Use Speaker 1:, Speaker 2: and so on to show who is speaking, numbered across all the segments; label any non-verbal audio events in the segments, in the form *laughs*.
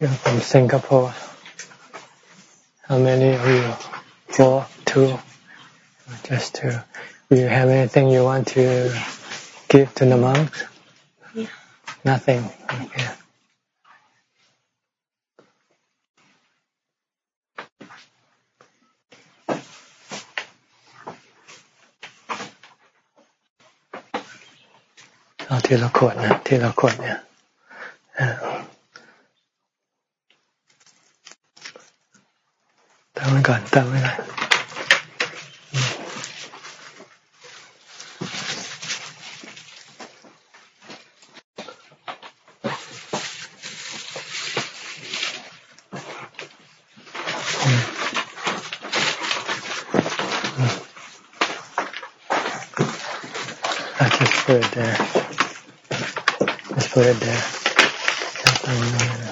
Speaker 1: You're from Singapore. How many of you? Four? Two? Just two. Do you have anything you want to give to the monks?
Speaker 2: Yeah.
Speaker 1: Nothing. Okay. เอาทีละขวดนะทีละขวดเนี่ย ก่อนตั้งไว้ก่อน I just put it there. Just put it there. Just on there.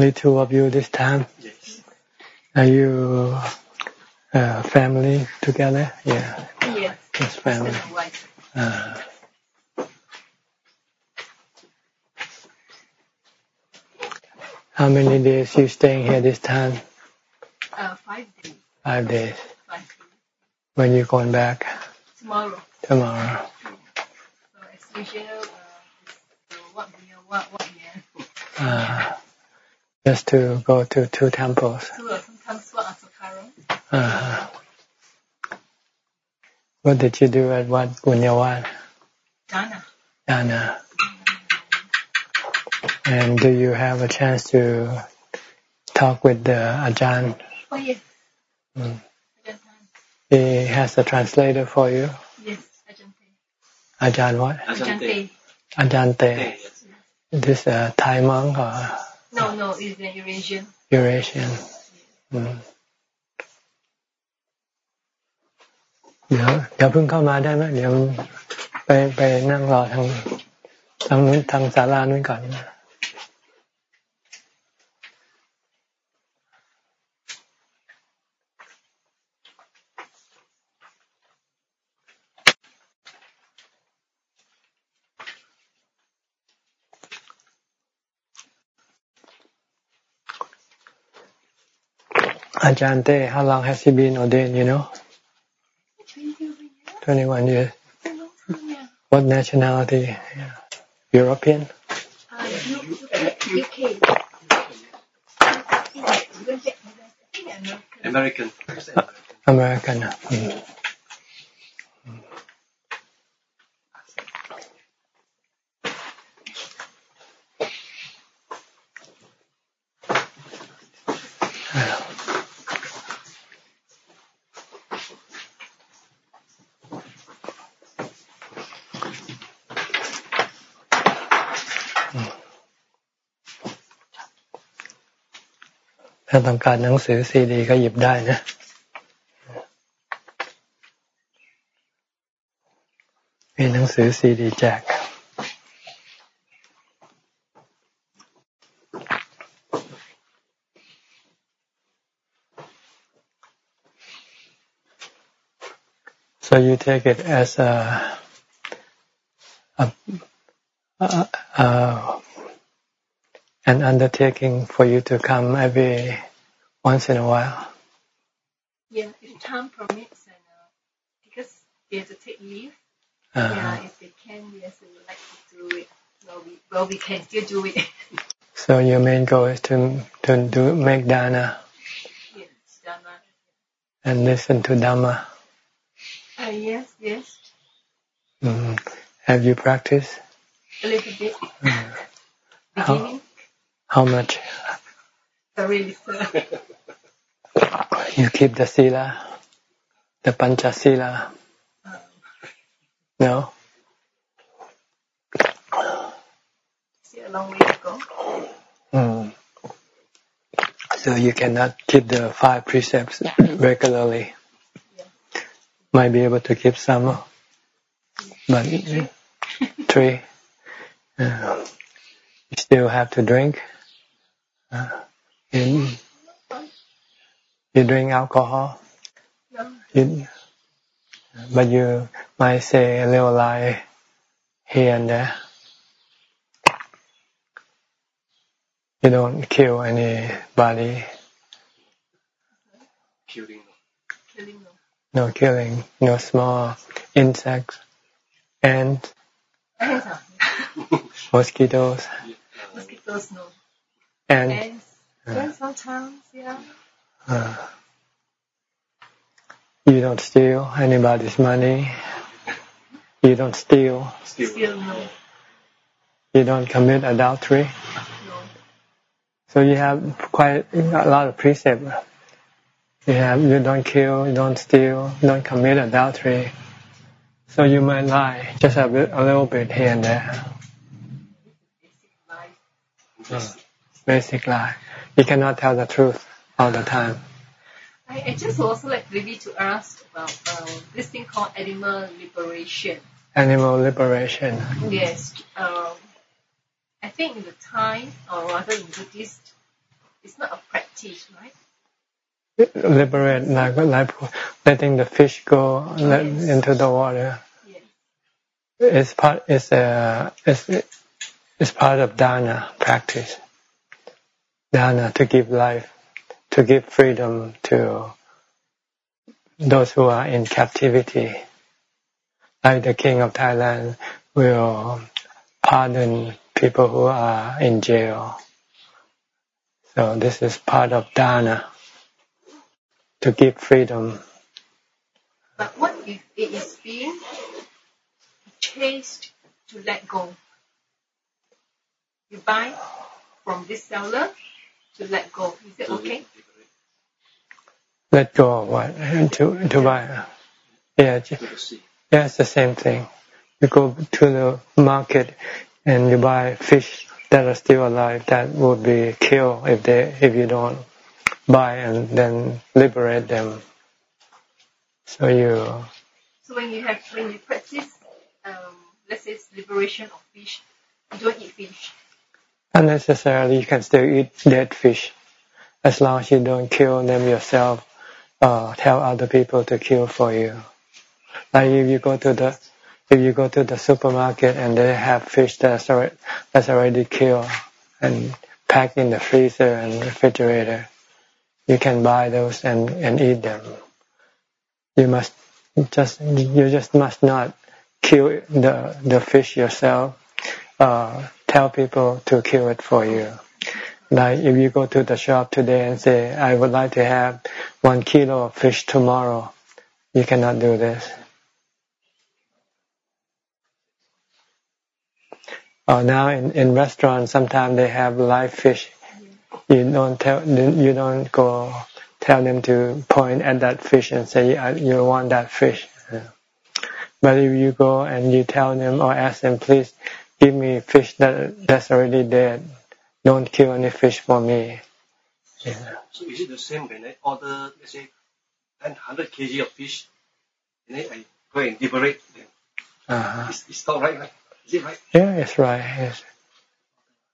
Speaker 1: Only two of you this time?
Speaker 3: Yes.
Speaker 1: Are you uh, family together? Yeah,
Speaker 2: Yes.
Speaker 1: just family.
Speaker 2: Husband and wife.
Speaker 1: Uh, how many days you staying here this time?
Speaker 2: Uh, five days.
Speaker 1: Five days.
Speaker 2: Five days.
Speaker 1: When you going back?
Speaker 2: Tomorrow.
Speaker 1: Tomorrow.
Speaker 2: So as usual, uh, so what year, what what year?
Speaker 1: Uh, just to go to two temples.
Speaker 2: Uh, sometimes what Asakara.
Speaker 1: Uh, what did you do at what Punyawan?
Speaker 2: Dana.
Speaker 1: Dana. And do you have a chance to talk with the Ajahn?
Speaker 2: Oh yes.
Speaker 1: Mm. He has a translator for you.
Speaker 2: Yes. Ajahn.
Speaker 1: Ajahn what?
Speaker 2: Ajahn.
Speaker 1: Ajahn Te.
Speaker 3: Yes.
Speaker 1: Is this a Thai monk or
Speaker 2: No, it's the Eurasian.
Speaker 1: Eurasian? อืมเดี๋ยวเดี๋ยวเพิ่งเข้ามาได้ไหมเดี๋ยวไปไปนั่งรอทางทางนู้นทางศาลานู้นก่อนนะ Te, how long has he been ordained, you know? 21 years.
Speaker 2: Yeah.
Speaker 1: What nationality? European?
Speaker 2: Uh, UK. American.
Speaker 3: American.
Speaker 1: Mm. ถ้าต้องการหนังสือซีดีก็หยิบได้นะ มีหนังสือซีดีแจก So you take it as a, a, an undertaking for you to come every once in a while.
Speaker 2: Yeah, if time permits and uh, because they have to take leave.
Speaker 1: Uh,
Speaker 2: Yeah, if they can, yes, we would like to do it. Well, we well we can still do it. *laughs*
Speaker 1: So your main goal is to to do make dana
Speaker 2: yes, Dharma.
Speaker 1: and listen to dhamma.
Speaker 2: Uh, yes, yes,
Speaker 1: Mm. Have you practiced?
Speaker 2: a little bit.
Speaker 1: Mm. How,
Speaker 2: Beginning,
Speaker 1: how much?
Speaker 2: little.
Speaker 1: You keep the sila, the pancha sila.
Speaker 2: Um,
Speaker 1: No.
Speaker 2: still a long way to go.
Speaker 1: Mm. So you cannot keep the five precepts regularly.
Speaker 2: Yeah.
Speaker 1: might be able to keep some, but three. Uh, you still have to drink. You, you drink alcohol.
Speaker 2: No.
Speaker 1: You, but you might say a little lie here and there. You don't kill anybody.
Speaker 3: Killing.
Speaker 2: Killing no.
Speaker 1: No killing. No small insects. Ants. *laughs*
Speaker 2: Ants.
Speaker 1: Mosquitoes.
Speaker 2: Mosquitoes no.
Speaker 1: And
Speaker 2: Ants. Ants sometimes, yeah.
Speaker 1: uh, you don't steal anybody's money. You don't steal.
Speaker 3: Still.
Speaker 2: Still no.
Speaker 1: You don't commit adultery.
Speaker 2: No.
Speaker 1: So you have quite a lot of precepts. You have you don't kill, you don't steal, you don't commit adultery. So you might lie just a, bit, a little bit here and there.
Speaker 2: Basic life.
Speaker 1: Basic lie. You cannot tell the truth all the time.
Speaker 2: I, I just also like maybe to ask about um, this thing called animal liberation.
Speaker 1: Animal liberation.
Speaker 2: Yes. Um, I think in the time, or rather in Buddhist, it's not a practice, right?
Speaker 1: Liberate like like letting the fish go let,
Speaker 2: Yes.
Speaker 1: into the water.
Speaker 2: Yes.
Speaker 1: It's part. It's a. It's it's part of dana practice. Dana to give life, to give freedom to those who are in captivity. Like the king of Thailand will pardon people who are in jail. So this is part of dana to give freedom.
Speaker 2: But what if it is being chased to let go? You buy from this seller to let go. Is it okay?
Speaker 1: Let go of what to to buy. Yeah, ju-
Speaker 3: To the
Speaker 1: yeah, it's the same thing. You go to the market and you buy fish that are still alive that would be killed if they if you don't buy and then liberate them. So you
Speaker 2: So when you have when you practice, um, let's say liberation of fish, you don't eat fish.
Speaker 1: Unnecessarily you can still eat dead fish as long as you don't kill them yourself. Uh, tell other people to kill for you. Like if you go to the if you go to the supermarket and they have fish that's already, that's already killed and packed in the freezer and refrigerator, you can buy those and, and eat them. You must just you just must not kill the the fish yourself. Uh, tell people to kill it for you. Like if you go to the shop today and say, I would like to have one kilo of fish tomorrow, you cannot do this. Oh, now in, in restaurants, sometimes they have live fish. You don't tell, you don't go tell them to point at that fish and say you want that fish. But if you go and you tell them or ask them, please give me fish that that's already dead. Don't kill any fish for me. Yeah.
Speaker 3: So is it the same when I order, let's say, 100 kg of fish, and then I go and liberate them?
Speaker 1: Uh-huh.
Speaker 3: It's, it's not right, right? Is it right?
Speaker 1: Yeah, it's right. Yes.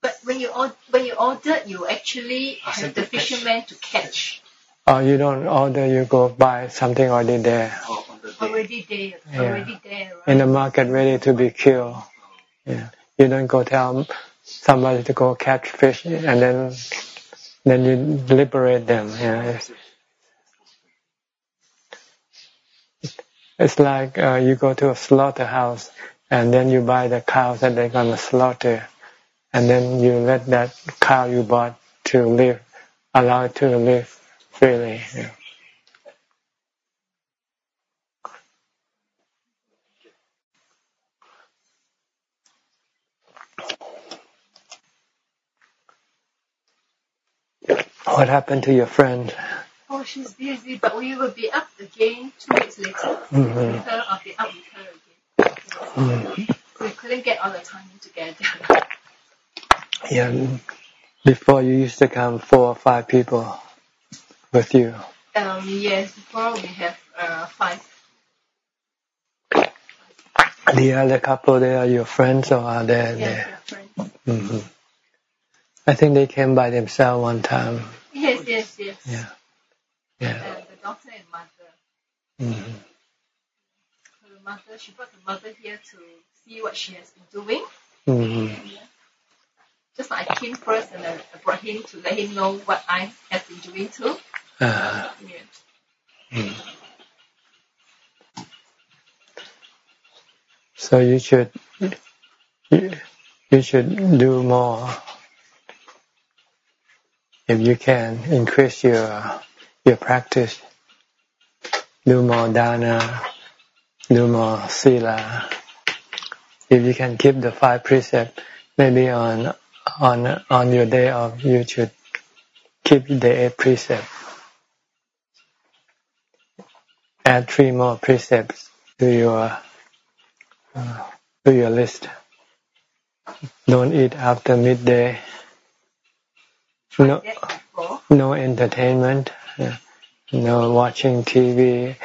Speaker 2: But when you or, when you order, you actually
Speaker 3: Ask
Speaker 2: have the
Speaker 3: to catch.
Speaker 2: fisherman to catch
Speaker 1: Or you don't order, you go buy something already there
Speaker 3: Or on the
Speaker 2: already there,
Speaker 1: Yeah.
Speaker 2: already there, right?
Speaker 1: in the market, ready to be killed. Yeah. You don't go tell somebody to go catch fish and then then you liberate them. Yeah. It's, like uh, you go to a slaughterhouse and then you buy the cows that they're gonna slaughter, and then you let that cow you bought to live, allow it to live freely. Yeah. What happened to your friend?
Speaker 2: Oh, she's busy, but we will be up again two weeks later.
Speaker 1: Mhm.
Speaker 2: With her, I'll be up with her again.
Speaker 1: Mm.
Speaker 2: We couldn't get all the time together.
Speaker 1: Yeah. Before you used to come four or five people with you.
Speaker 2: Um, yes, before we have uh, five
Speaker 1: The other couple, they are your friends or are they
Speaker 4: Yes, they're friends.
Speaker 1: hmm I think they came by themselves one time.
Speaker 4: Yes, yes.
Speaker 1: Yeah. Yeah.
Speaker 4: And the daughter and mother.
Speaker 1: hmm
Speaker 4: Her mother, she brought the mother here to see what she has been doing.
Speaker 1: hmm
Speaker 4: Just like I came first and then I brought him to let him know what I have been doing too.
Speaker 1: Uh,
Speaker 4: Yeah.
Speaker 1: mm. So you should you, you should do more if you can increase your your practice. Do more dana, do more sila. If you can keep the five precepts, maybe on on on your day off you should keep the eight precepts. Add three more precepts to your uh, to your list. Don't eat after midday. No, no entertainment. No watching TV.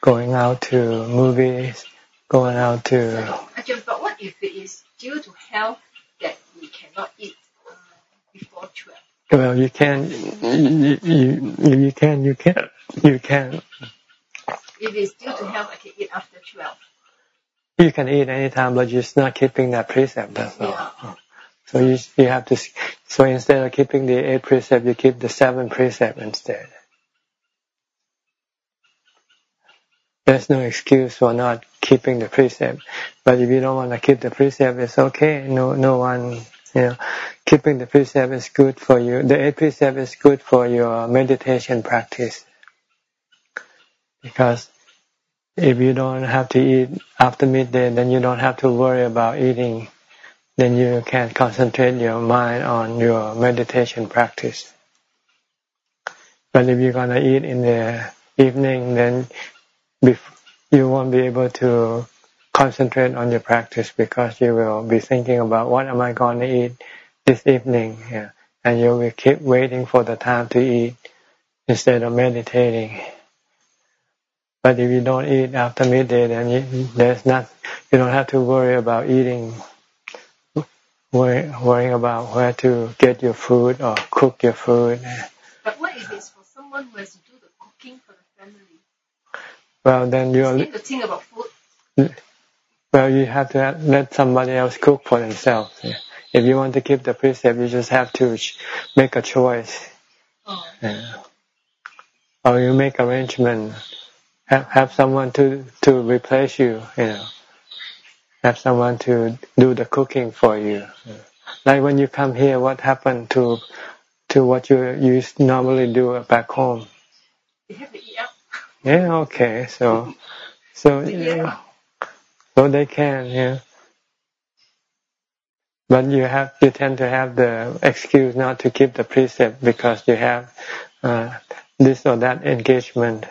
Speaker 1: Going out to movies. Going out to
Speaker 4: but what if it is due to health that we cannot eat uh, before 12?
Speaker 1: well, you can you, you, you can you can you can
Speaker 4: If it's due to health, I can eat after 12.
Speaker 1: you can eat any time, but you're just not keeping that precept. That's all. So you you have to. So instead of keeping the eight precept, you keep the seven precept instead. There's no excuse for not keeping the precept. But if you don't want to keep the precept, it's okay. No, no one, you know, keeping the precept is good for you. The eight precept is good for your meditation practice. Because if you don't have to eat after midday, then you don't have to worry about eating. Then you can concentrate your mind on your meditation practice. But if you're gonna eat in the evening, then you won't be able to concentrate on your practice because you will be thinking about what am I going to eat this evening, yeah. and you will keep waiting for the time to eat instead of meditating. But if you don't eat after midday, then you, there's not you don't have to worry about eating, worrying about where to get your food or cook your food.
Speaker 4: But what if it's for someone who has to do the cooking for the family?
Speaker 1: Well, then
Speaker 4: You need to think about food.
Speaker 1: well you have to let somebody else cook for themselves. yeah. If you want to keep the precept, you just have to make a choice.
Speaker 4: Oh.
Speaker 1: Yeah. Or you make arrangement. Have, have someone to to replace you. You know. Have someone to do the cooking for you. Like when you come here, what happened to to what you you normally do back home?
Speaker 4: They have to eat out.
Speaker 1: Yeah. Okay. So so
Speaker 4: Yeah.
Speaker 1: yeah. So they can. Yeah. But you have you tend to have the excuse not to keep the precept because you have uh, this or that engagement.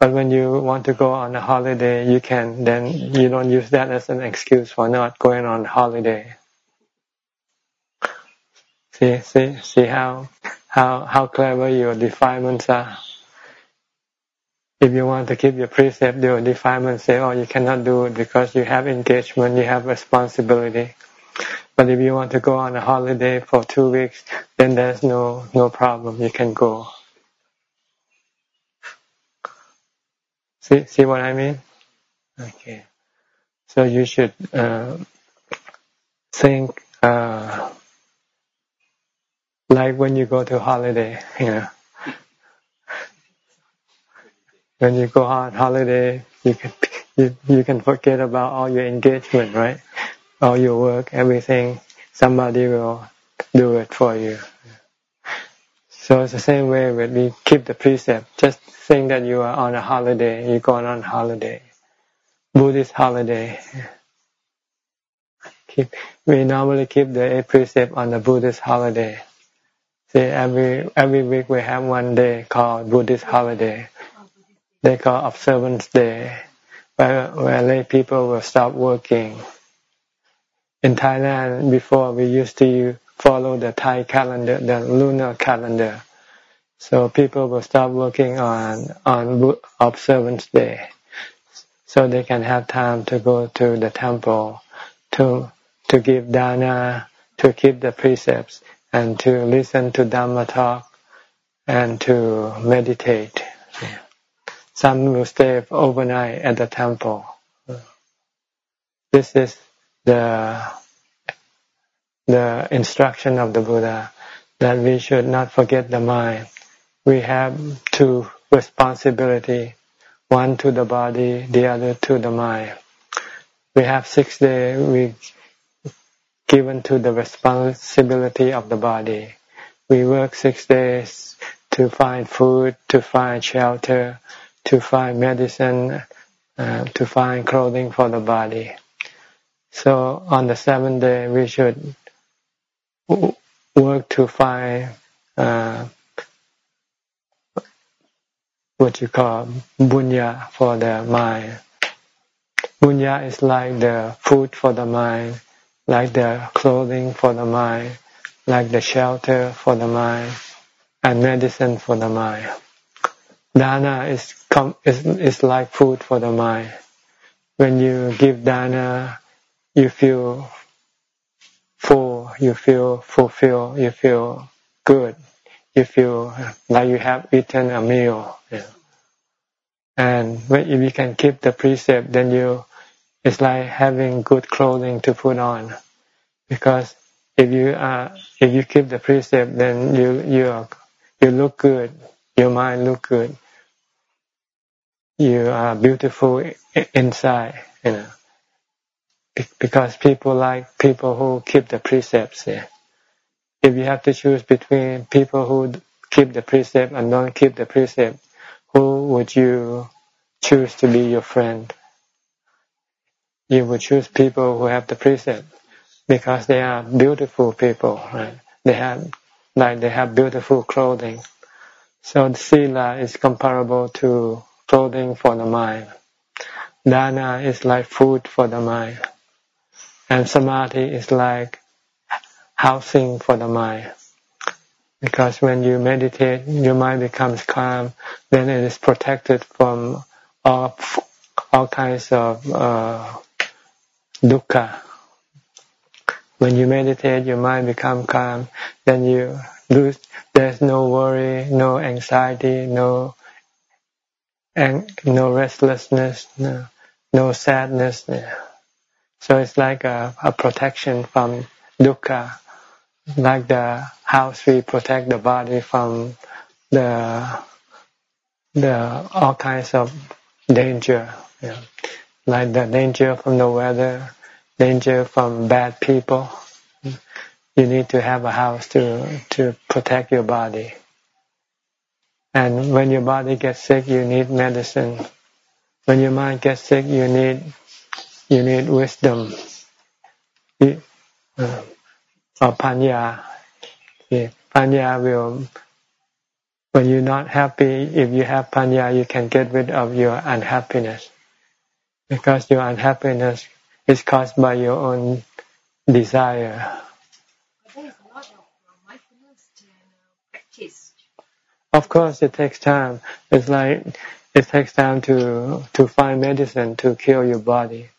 Speaker 1: But when you want to go on a holiday, you can then you don't use that as an excuse for not going on holiday. See, see, see how how how clever your defilements are. If you want to keep your precept, your defilements say, "Oh, you cannot do it because you have engagement, you have responsibility." But if you want to go on a holiday for two weeks, then there's no no problem. You can go. See see what I mean? Okay. So you should uh, think uh, like when you go to holiday. You know, when you go on holiday, you can you, you can forget about all your engagement, right? all your work, everything, somebody will do it for you. So it's the same way when we keep the precept. Just think that you are on a holiday, you're going on holiday, Buddhist holiday. *laughs* Keep, we normally keep the precept on the Buddhist holiday. See, every every week we have one day called Buddhist holiday. They call observance day, where where lay people will stop working in Thailand, before we used to follow the Thai calendar, the lunar calendar. So people will stop working on on observance day. so they can have time to go to the temple to to give dana, to keep the precepts, and to listen to Dhamma talk, and to meditate. Some will stay overnight at the temple. This is the the instruction of the Buddha that we should not forget the mind. We have two responsibility, one to the body, the other to the mind. We have six days we given to the responsibility of the body. We work six days to find food, to find shelter, to find medicine, uh, to find clothing for the body. So on the seventh day, we should work to find uh, what you call bunya for the mind. Bunya is like the food for the mind, like the clothing for the mind, like the shelter for the mind, and medicine for the mind. Dana is is is like food for the mind. When you give dana, you feel full, you feel fulfilled, you feel good, you feel like you have eaten a meal. Yeah. And if you can keep the precept, then you it's like having good clothing to put on, because if you are if you keep the precept, then you you are, you look good, your mind look good, you are beautiful inside, you know because people like people who keep the precepts. Yeah. If you have to choose between people who keep the precept and don't keep the precept, who would you choose to be your friend? You would choose people who have the precept because they are beautiful people, right? They have like they have beautiful clothing. So sila is comparable to clothing for the mind. Dana is like food for the mind. And samadhi is like housing for the mind. Because when you meditate, your mind becomes calm, then it is protected from all, all kinds of uh, dukkha. When you meditate, your mind becomes calm, then you lose, there's no worry, no anxiety, no and no restlessness, no, no sadness. Yeah. So it's like a, a protection from dukkha, like the house we protect the body from the the all kinds of danger, like the danger from the weather, danger from bad people. You need to have a house to to protect your body. And when your body gets sick, you need medicine. When your mind gets sick, you need you need wisdom or panya. Panya will, when you're not happy, if you have panya, you can get rid of your unhappiness. Because your unhappiness is caused by your own desire. Of course, it takes time. It's like it takes time to to find medicine to cure your body.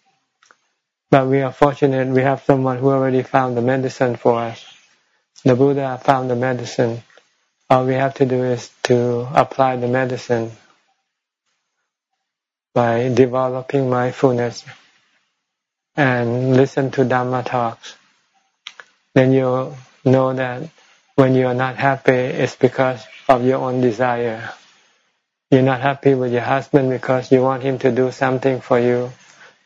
Speaker 1: But we are fortunate we have someone who already found the medicine for us. The Buddha found the medicine. All we have to do is to apply the medicine by developing mindfulness and listen to Dhamma talks. Then you'll know that when you are not happy, it's because of your own desire. You're not happy with your husband because you want him to do something for you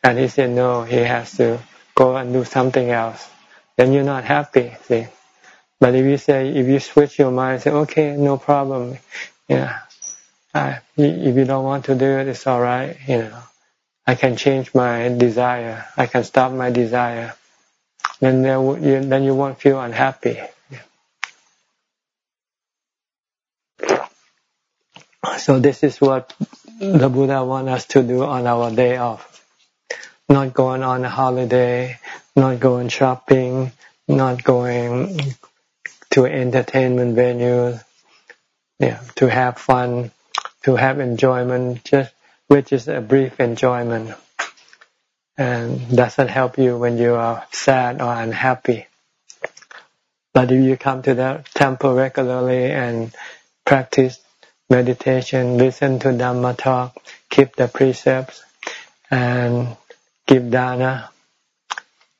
Speaker 1: and he said, no, he has to go and do something else. Then you're not happy, see. But if you say, if you switch your mind, say, okay, no problem, yeah, I, if you don't want to do it, it's all right, you know. I can change my desire. I can stop my desire. Then there, you, then you won't feel unhappy. So this is what the Buddha wants us to do on our day off not going on a holiday, not going shopping, not going to entertainment venues, yeah, to have fun, to have enjoyment, just which is a brief enjoyment. and doesn't help you when you are sad or unhappy. But if you come to the temple regularly and practice meditation, listen to Dhamma talk, keep the precepts, and give dana,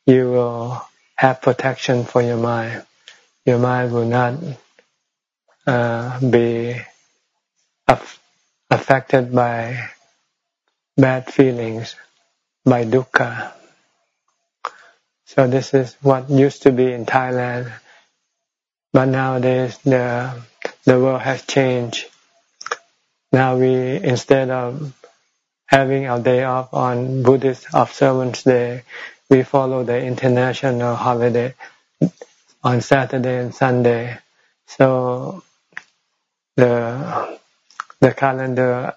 Speaker 1: you will have protection for your mind. Your mind will not uh, be affected by bad feelings, by dukkha. So this is what used to be in Thailand, but nowadays the the world has changed. Now we instead of having our day off on Buddhist observance day, we follow the international holiday on Saturday and Sunday. So the the calendar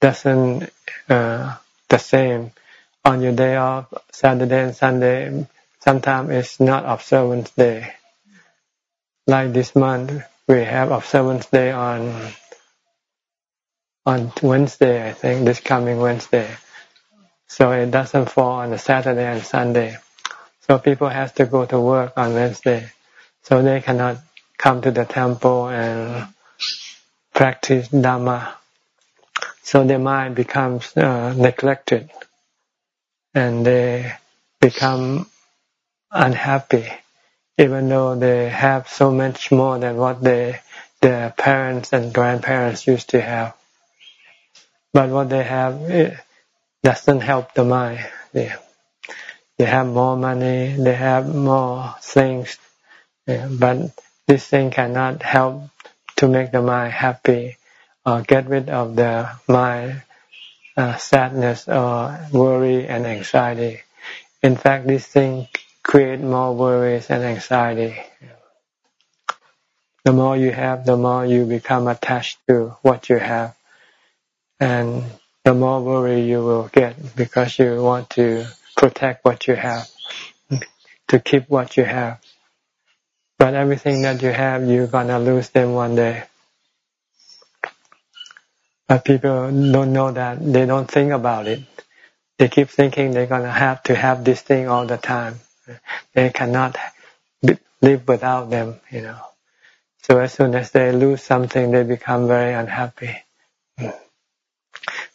Speaker 1: doesn't uh, the same on your day off Saturday and Sunday. Sometimes it's not observance day. Like this month, we have observance day on on Wednesday, I think, this coming Wednesday. So it doesn't fall on a Saturday and Sunday. So people have to go to work on Wednesday. So they cannot come to the temple and practice Dhamma. So their mind becomes uh, neglected and they become unhappy even though they have so much more than what they, their parents and grandparents used to have. But what they have it doesn't help the mind. They, they have more money, they have more things, but this thing cannot help to make the mind happy or get rid of the mind uh, sadness or worry and anxiety. In fact, this thing create more worries and anxiety. The more you have, the more you become attached to what you have and the more worry you will get because you want to protect what you have, to keep what you have. But everything that you have, you're gonna lose them one day. But people don't know that. They don't think about it. They keep thinking they're gonna have to have this thing all the time. They cannot live without them, you know. So as soon as they lose something, they become very unhappy.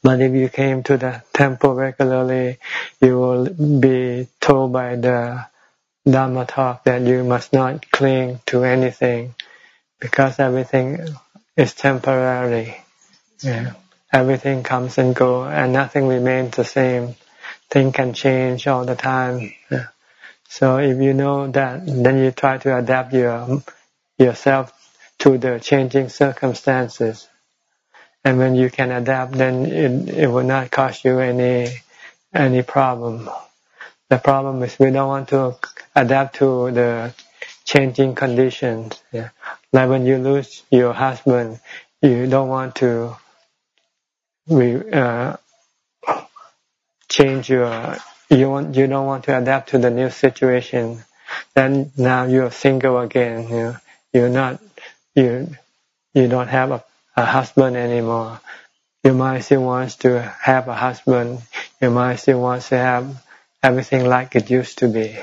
Speaker 1: But if you came to the temple regularly, you will be told by the Dhamma talk that you must not cling to anything because everything is temporary. Yeah. Everything comes and go and nothing remains the same. Things can change all the time. Yeah. So if you know that, then you try to adapt your yourself to the changing circumstances and when you can adapt, then it, it will not cause you any any problem. The problem is we don't want to adapt to the changing conditions. Yeah. Like when you lose your husband, you don't want to re, uh, change your you want you don't want to adapt to the new situation. Then now you're single again. You you're not you you don't have a a husband anymore. Your mind still wants to have a husband. Your mind still wants to have everything like it used to be.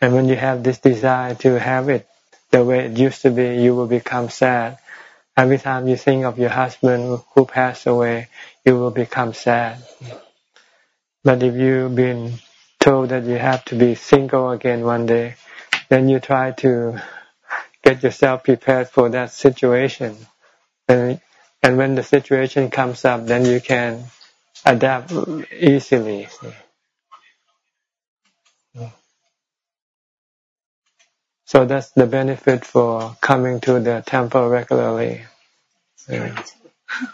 Speaker 1: And when you have this desire to have it the way it used to be, you will become sad. Every time you think of your husband who passed away, you will become sad. But if you've been told that you have to be single again one day, then you try to get yourself prepared for that situation and and when the situation comes up, then you can adapt easily. So that's the benefit for coming to the temple regularly. Yeah.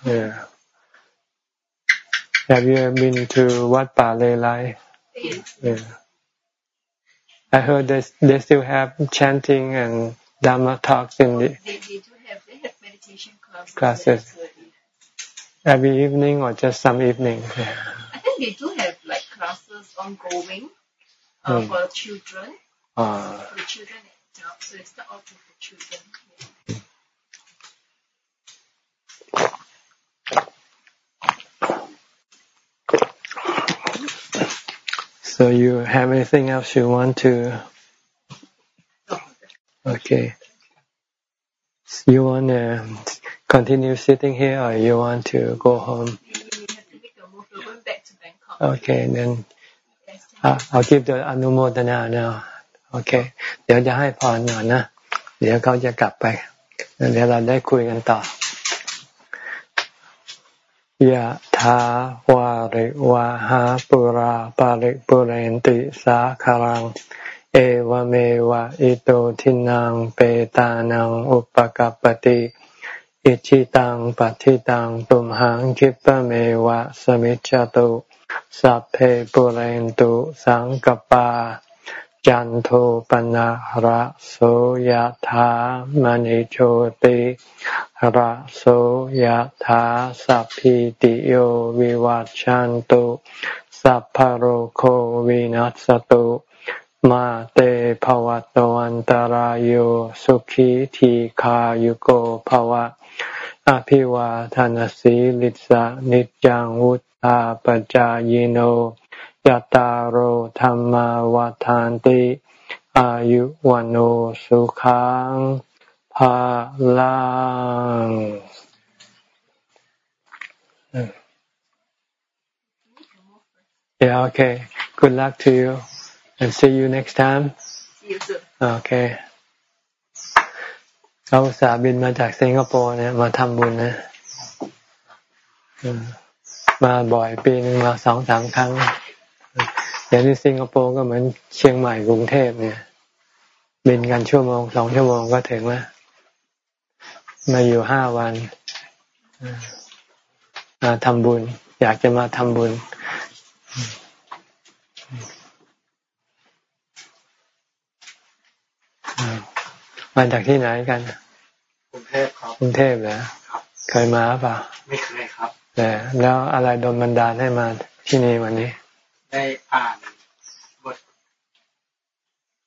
Speaker 1: yeah. Have you been to Wat Pa Lay Lai? Yeah. I heard they they still have chanting and dharma talks in the.
Speaker 4: They, they do have they have meditation
Speaker 1: classes every evening or just some evening?
Speaker 4: I think they do have like classes ongoing uh, mm. for children. Uh, for children and adults, so it's not all for children.
Speaker 1: So you have anything else you want to? Okay. You want to continue sitting here or you want to go home? Okay, then uh, I'll give the anumodana now. Okay. เดี๋ยวจะให้พรหน่อยนะ เดี๋ยวเขาจะกลับไป เดี๋ยวเราได้คุยกันต่อยะถาวาริวาหาปุราปาริปุเรนติสาคารัง เอวเมวะอิโตทินังเปตานังอุปกัปติ อิชิตังปัฏิตังตุมหังคิปะเมวะสมิจจตุสัพเพปุเรนตุสังกปา จันโทปนะระโสยธามณิโชติระโสยธาสัพพิติโยวิวัจจันตุสัพพโรโควินัสตุ มาเตภวัตวันตารโยสุขีทีขายุโกภวะ อภิวาทานสีลิสะนิจังวุธาปจายโนยตารโธรรมวาทานติ อายุวันโอสุขังภาลัง Yeah, okay. Good luck to you and see you next time.
Speaker 4: See you soon.
Speaker 1: Okay. เขาสาบินมาจากสิงคโปร์เนี่ยมาทำบุญนะมาบ่อยปีหนึ่งมาสองสามครั้งอย่างที่สิงคโปร์ก็เหมือนเชียงใหม่กรุงเทพเนี่ย บินกันชั่วโมงสองชั่วโมงก็ถึงแล้วมาอยู่ห้าวันมาทำบุญ อยากจะมาทำบุญ มาจากที่ไหนกัน
Speaker 5: กรุงเทพครับ
Speaker 1: กรุงเทพเหรอเคยมาเปล่า
Speaker 5: ไม่เคยครับ
Speaker 1: แต่แล้วอะไรโดนบันดาลให้มาที่นี่วันนี้
Speaker 5: ได้อ่านบท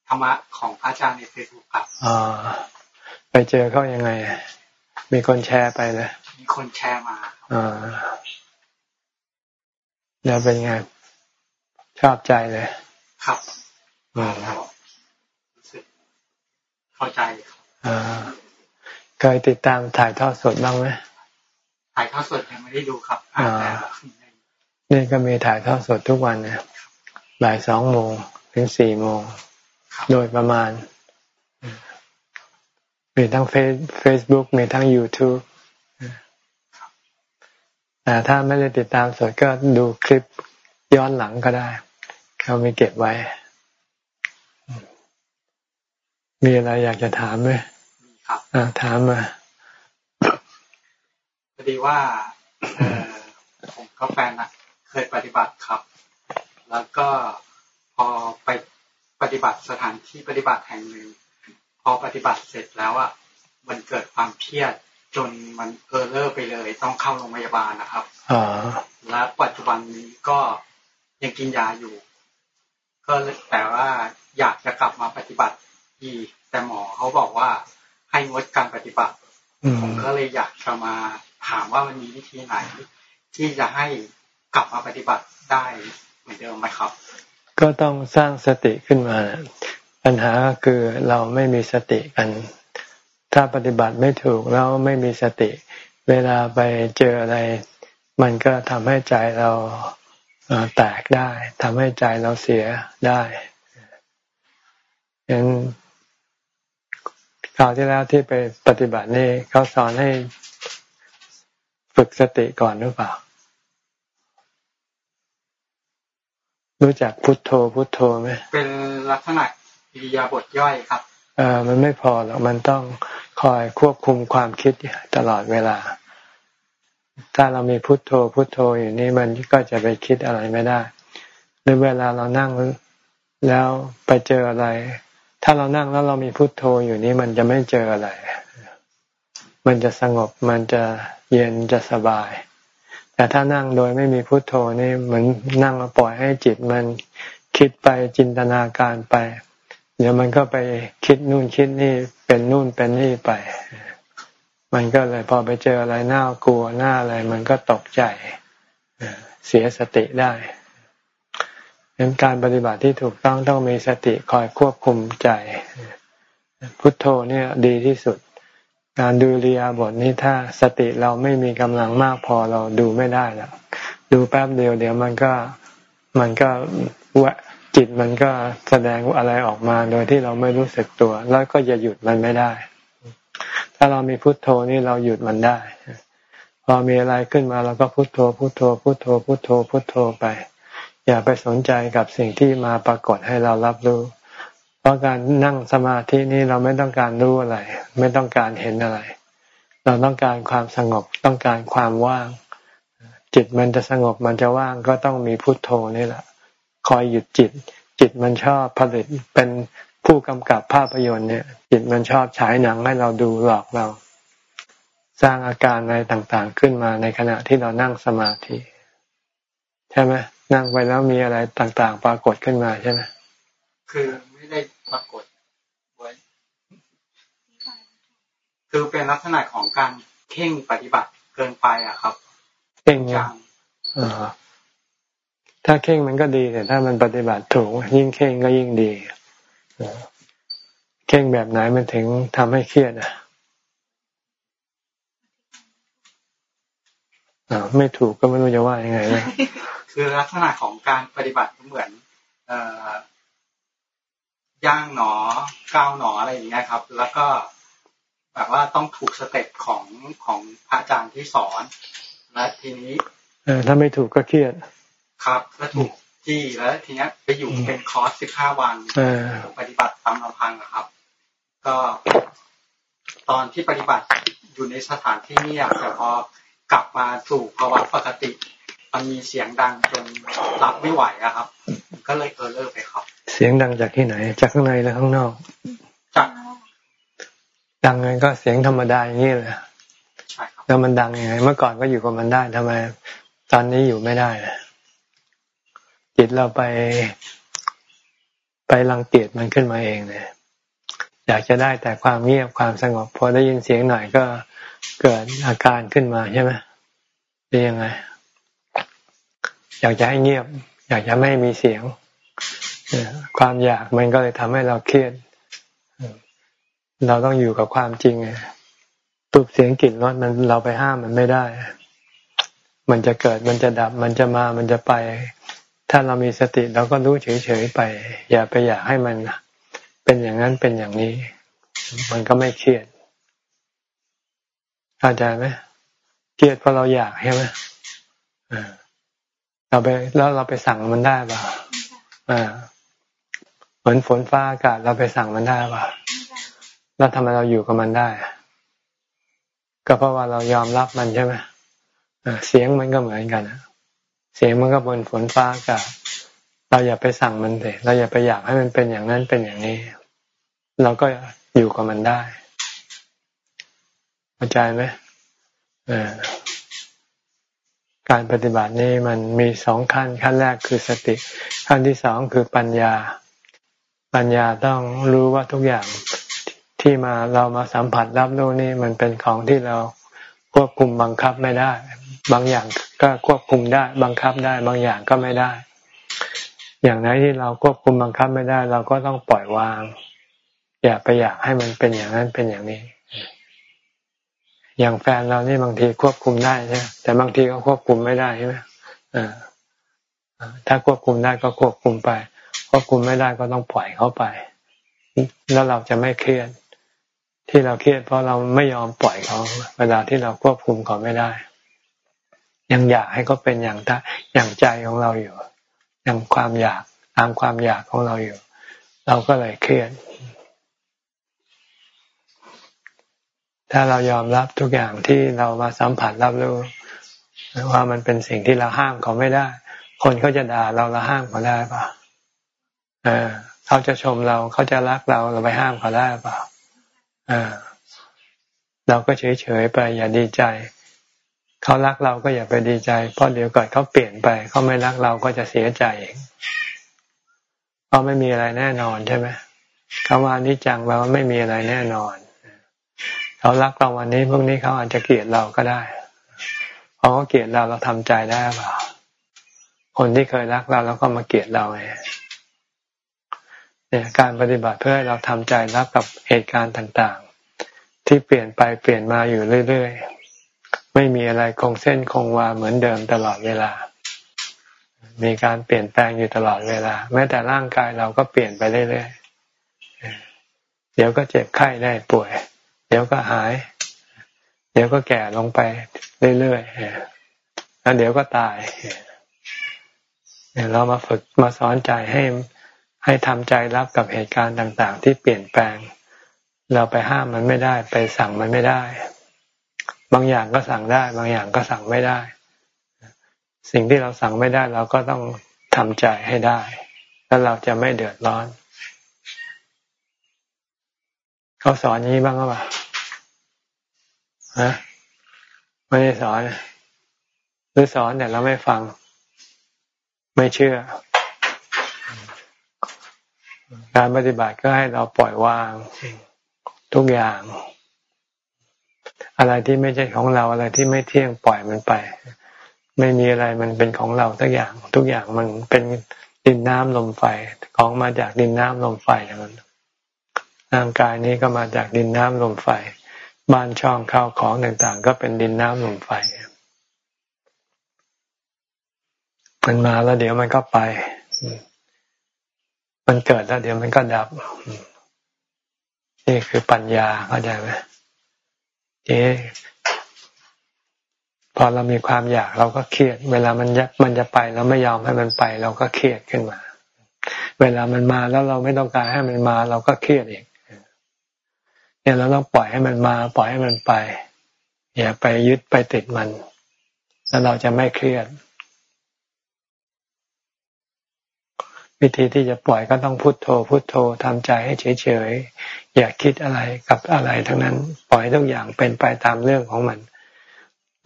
Speaker 5: ธรรมะของพระอาจารย์ในเฟซบุ๊กครับ
Speaker 1: อ๋อไปเจอเขายังไง มีคนแชร์ไปเลย
Speaker 5: มีคนแชร์มา
Speaker 1: อ่าแล้วเป็นไงชอบใจเลย
Speaker 5: ครับอ่าแล้วรู้สึก เข้าใจ
Speaker 1: อ่าเคยติดตามถ่ายทอดสดบ้างไหม
Speaker 5: ถ่ายทอดสดยังไม่ได้ดูครับอ่า
Speaker 1: นี่ก็มีถ่ายทอดสดทุกวันเนี่ยบ่ายสองโมงถึงสี่โมง โดยประมาณ มีทั้งเฟซบุ๊กมีทั้งยูทูบแต่ถ้าไม่ได้ติดตามสดก็ดูคลิปย้อนหลังก็ได้ เขามีเก็บไว้ มีอะไรอยากจะถามไหม
Speaker 5: ครับ
Speaker 1: ถามมา
Speaker 5: พอดีว่าผมก็แฟนนะเคยปฏิบัติครับ แล้วก็พอไปปฏิบัติสถานที่ปฏิบัติแห่งหนึ่งพอปฏิบัติเสร็จแล้วอะมันเกิดความเครียดจนมันเออเลอร์ไปเลย ต้องเข้าโรงพยาบาลนะครับและปัจจุบันนี้ก็ยังกินยาอยู่ ก็แต่ว่าอยากจะกลับมาปฏิบัติ อีกแต่หมอเขาบอกว่าให้งดการปฏิบัติผมก็เลยอยากจะมาถามว่ามันมีวิธีไหน ที่จะให้กลับมาปฏิบัติได้เหมือนเดิมไหมครับ
Speaker 1: ก็ต้องสร้างสติขึ้นมา ปัญหาคือเราไม่มีสติกัน ถ้าปฏิบัติไม่ถูกแล้วไม่มีสติ เวลาไปเจออะไร มันก็ทำให้ใจเราแตกได้ทำให้ใจเราเสียได้ฉะนั้น คราวที่แล้วที่ไปปฏิบัตินี่เขาสอนให้ฝึกสติก่อนหรือเปล่า รู้จักพุทโธพุทโธไหม
Speaker 5: เป็นลักษณะอิริยาบถย่อยครับ
Speaker 1: เออมันไม่พอหรอกมันต้องคอยควบคุมความคิดตลอดเวลา ถ้าเรามีพุทโธพุทโธอยู่นี่มันก็จะไปคิดอะไรไม่ได้ หรือเวลาเรานั่งแล้วไปเจออะไร ถ้าเรานั่งแล้วเรามีพุทโธอยู่นี้มันจะไม่เจออะไร มันจะสงบ มันจะเย็นจะสบาย แต่ถ้านั่งโดยไม่มีพุทโธนี่เหมือนนั่งปล่อยให้จิตมันคิดไปจินตนาการไป เดี๋ยวมันก็ไปคิดนู่นคิดนี่เป็นนู่นเป็นนี่ไป มันก็เลยพอไปเจออะไรน่ากลัวหน้าอะไร มันก็ตกใจเสียสติได้ เห็นการปฏิบัติที่ถูกต้องต้องมีสติคอยควบคุมใจ พุทโธเนี่ยดีที่สุด การดูเรียบทนี้ถ้าสติเราไม่มีกำลังมากพอเราดูไม่ได้แล้วดูแป๊บเดียวเดี๋ยวมันก็มันก็วะจิตมันก็แสดงอะไรออกมาโดยที่เราไม่รู้สึกตัว แล้วก็จะหยุดมันไม่ได้ ถ้าเรามีพุทโธนี่เราหยุดมันได้ พอมีอะไรขึ้นมาเราก็พุทโธพุทโธพุทโธพุทโธพุทโธไป อย่าไปสนใจกับสิ่งที่มาปรากฏให้เรารับรู้ เพราะการนั่งสมาธินี้เราไม่ต้องการรู้อะไร ไม่ต้องการเห็นอะไร เราต้องการความสงบต้องการความว่าง จิตมันจะสงบมันจะว่างก็ต้องมีพุทโธนี่แหละ คอยหยุดจิต จิตมันชอบผลิตเป็นผู้กำกับภาพยนตร์เนี่ย จิตมันชอบฉายหนังให้เราดูหลอกเรา สร้างอาการอะไรต่างๆขึ้นมาในขณะที่เรานั่งสมาธิ ใช่ไหม นั่งไปแล้วมีอะไรต่างๆ ปรากฏขึ้นมาใช่ไหม
Speaker 5: คือไม่ได้ปรากฏไว้คือเป็นลักษณะของการเข่งปฏิบัติเกินไปอะครับ
Speaker 1: เข่งยังถ้าเข่งมันก็ดีแต่ถ้ามันปฏิบัติถูก ยิ่งเข่งก็ยิ่งดีเข่งแบบไหนมันถึงทำให้เครียดอะไม่ถูกก็ไม่รู้จะว่ายังไงนะ
Speaker 5: คือลักษณะของการปฏิบัติเหมือนเย่างหนอก้าวหนออะไรอย่างเงี้ยครับ แล้วก็แบบว่าต้องถูกสเต็ปของของพระอาจารย์ที่สอนและทีนี้
Speaker 1: เออถ้าไม่ถูกก็เครียด
Speaker 5: ครับถ้าถูกจี้แล้วทีนี้ไปอยู่เป็นคอร์สสิบห้าวันปฏิบัติตามลำพังนะครับ ก็ตอนที่ปฏิบัติอยู่ในสถานที่นี้แต่พอกลับมาสู่ภาวะปกติ มันมีเสียงดังจนรับไม่ไหวอะครับ ก็เลยเออเลิกไปครับ
Speaker 1: เสียงดังจากที่ไหน จากข้างในหรือข้างนอก
Speaker 5: จาก
Speaker 1: ดังไงก็เสียงธรรมดาอย่างนี้แหละแล้วมันดังยังไง เมื่อก่อนก็อยู่กับมันได้ทำไม ตอนนี้อยู่ไม่ได้จิตเราไป ไปรังเกียจมันขึ้นมาเองเนี่ยอยากจะได้แต่ความเงียบความสงบพอได้ยินเสียงหน่อยก็เกิดอาการขึ้นมาใช่ไหมเป็นยังไง อยากจะให้เงียบ อยากจะไม่มีเสียงความอยากมันก็เลยทำให้เราเครียด เราต้องอยู่กับความจริงไงรูปเสียงกลิ่นรสมันเราไปห้ามมันไม่ได้ มันจะเกิดมันจะดับ มันจะมามันจะไป ถ้าเรามีสติเราก็รู้เฉยๆไป อย่าไปอยากให้มันเป็นอย่างนั้นเป็นอย่างนี้ มันก็ไม่เครียดเข้าใจไหมเครียดเพราะเราอยากใช่ไหม เราไปแล้วเราไปสั่งมันได้ป่ะอ่าเหมือนฝนฟ้าอากาศเราไปสั่งมันได้ป่ะแล้วทำไมเราอยู่กับมันได้ ก็เพราะว่าเรายอมรับมันใช่ไหมเสียงมันก็เหมือนกันเสียงมันก็บนฝนฟ้ากับเราอย่าไปสั่งมันเลยเราอย่าไปอยากให้มันเป็นอย่างนั้นเป็นอย่างนี้ เราก็อยู่กับมันได้เข้าใจไหม การปฏิบัตินี้มันมีสองขั้นขั้นแรกคือสติ ขั้นที่สองคือปัญญา ปัญญาต้องรู้ว่าทุกอย่างที่มาเรามาสัมผัสรับรู้นี่มันเป็นของที่เราควบคุมบังคับไม่ได้ บางอย่างก็ควบคุมได้ บังคับได้ บางอย่างก็ไม่ได้ อย่างไหนที่เราควบคุมบังคับไม่ได้ เราก็ต้องปล่อยวาง อย่าไปอยากให้มันเป็นอย่างนั้นเป็นอย่างนี้ อย่างแฟนเรานี่บางทีควบคุมได้ใช่แต่บางทีก็ควบคุมไม่ได้ใช่ไหมถ้าควบคุมได้ก็ควบคุมไป ควบคุมไม่ได้ก็ต้องปล่อยเขาไป แล้วเราจะไม่เครียด ที่เราเครียดเพราะเราไม่ยอมปล่อยเขา เวลาที่เราควบคุมเขาไม่ได้ ยังอยากให้เขาเป็นอย่างท่าอย่างใจของเราอยู่ยังความอยากตามความอยากของเราอยู่ เราก็เลยเครียด ถ้าเรายอมรับทุกอย่างที่เรามาสัมผัสรับรู้ว่ามันเป็นสิ่งที่เราห้ามเขาไม่ได้ คนเขาจะด่าเราเราห้ามเขาได้ป่ะเออเขาจะชมเราเขาจะรักเราเราไปห้ามเขาได้ป่ะเราก็เฉยๆไปอย่าดีใจ เขารักเราก็อย่าไปดีใจ เพราะเดี๋ยวก่อนเขาเปลี่ยนไปเขาไม่รักเราก็จะเสียใจเองเพราะไม่มีอะไรแน่นอนใช่ไหมคำว่านิจังแปลว่าไม่มีอะไรแน่นอน เขารักเราวันนี้พรุ่งนี้เขาอาจจะเกลียดเราก็ได้พอเขาเกลียดเราเราทำใจได้เปล่าคนที่เคยรักเราแล้วก็มาเกลียดเราไงเนี่ยการปฏิบัติเพื่อให้เราทำใจรับกับเหตุการณ์ต่างๆ ที่เปลี่ยนไปเปลี่ยนมาอยู่เรื่อยๆ ไม่มีอะไรคงเส้นคงวาเหมือนเดิมตลอดเวลา มีการเปลี่ยนแปลงอยู่ตลอดเวลา แม้แต่ร่างกายเราก็เปลี่ยนไปเรื่อยๆ เดี๋ยวก็เจ็บไข้ได้ป่วย เดี๋ยวก็หาย เดี๋ยวก็แก่ลงไปเรื่อยๆแล้วเดี๋ยวก็ตายเรามาฝึกมาสอนใจให้ให้ทำใจรับกับเหตุการณ์ต่าง ๆ ที่เปลี่ยนแปลง เราไปห้ามมันไม่ได้ ไปสั่งมันไม่ได้ บางอย่างก็สั่งได้ บางอย่างก็สั่งไม่ได้ สิ่งที่เราสั่งไม่ได้ เราก็ต้องทำใจให้ได้ แล้วเราจะไม่เดือดร้อน เขาสอนนี้บ้างหรือเปล่าฮะไม่ได้สอนหรือสอนแต่เราไม่ฟัง ไม่เชื่อ การปฏิบัติก็ให้เราปล่อยวางทุกอย่าง อะไรที่ไม่ใช่ของเราอะไรที่ไม่เที่ยงปล่อยมันไป ไม่มีอะไรมันเป็นของเราทุกอย่าง ทุกอย่างมันเป็นดินน้ำลมไฟของมาจากดินน้ำลมไฟอย่างนั้น ร่างกายนี้ก็มาจากดินน้ำลมไฟ บ้านช่องข้าวของต่างๆ ก็เป็นดินน้ำลมไฟมันมาแล้วเดี๋ยวมันก็ไป มันเกิดแล้วเดี๋ยวมันก็ดับ นี่คือปัญญาเข้าใจไหมเจ๊พอเรามีความอยากเราก็เครียด เวลามันมันจะไปเราไม่ยอมให้มันไป เราก็เครียดขึ้นมา เวลามันมาแล้วเราไม่ต้องการให้มันมา เราก็เครียดอีก เนี่ยเราต้องปล่อยให้มันมา ปล่อยให้มันไป อย่าไปยึดไปติดมัน แล้วเราจะไม่เครียด วิธีที่จะปล่อยก็ต้องพุโทโธ พุโทโธทำใจให้เฉยๆอย่าคิดอะไรกับอะไรทั้งนั้น ปล่อยทุกอย่างเป็นไปตามเรื่องของมัน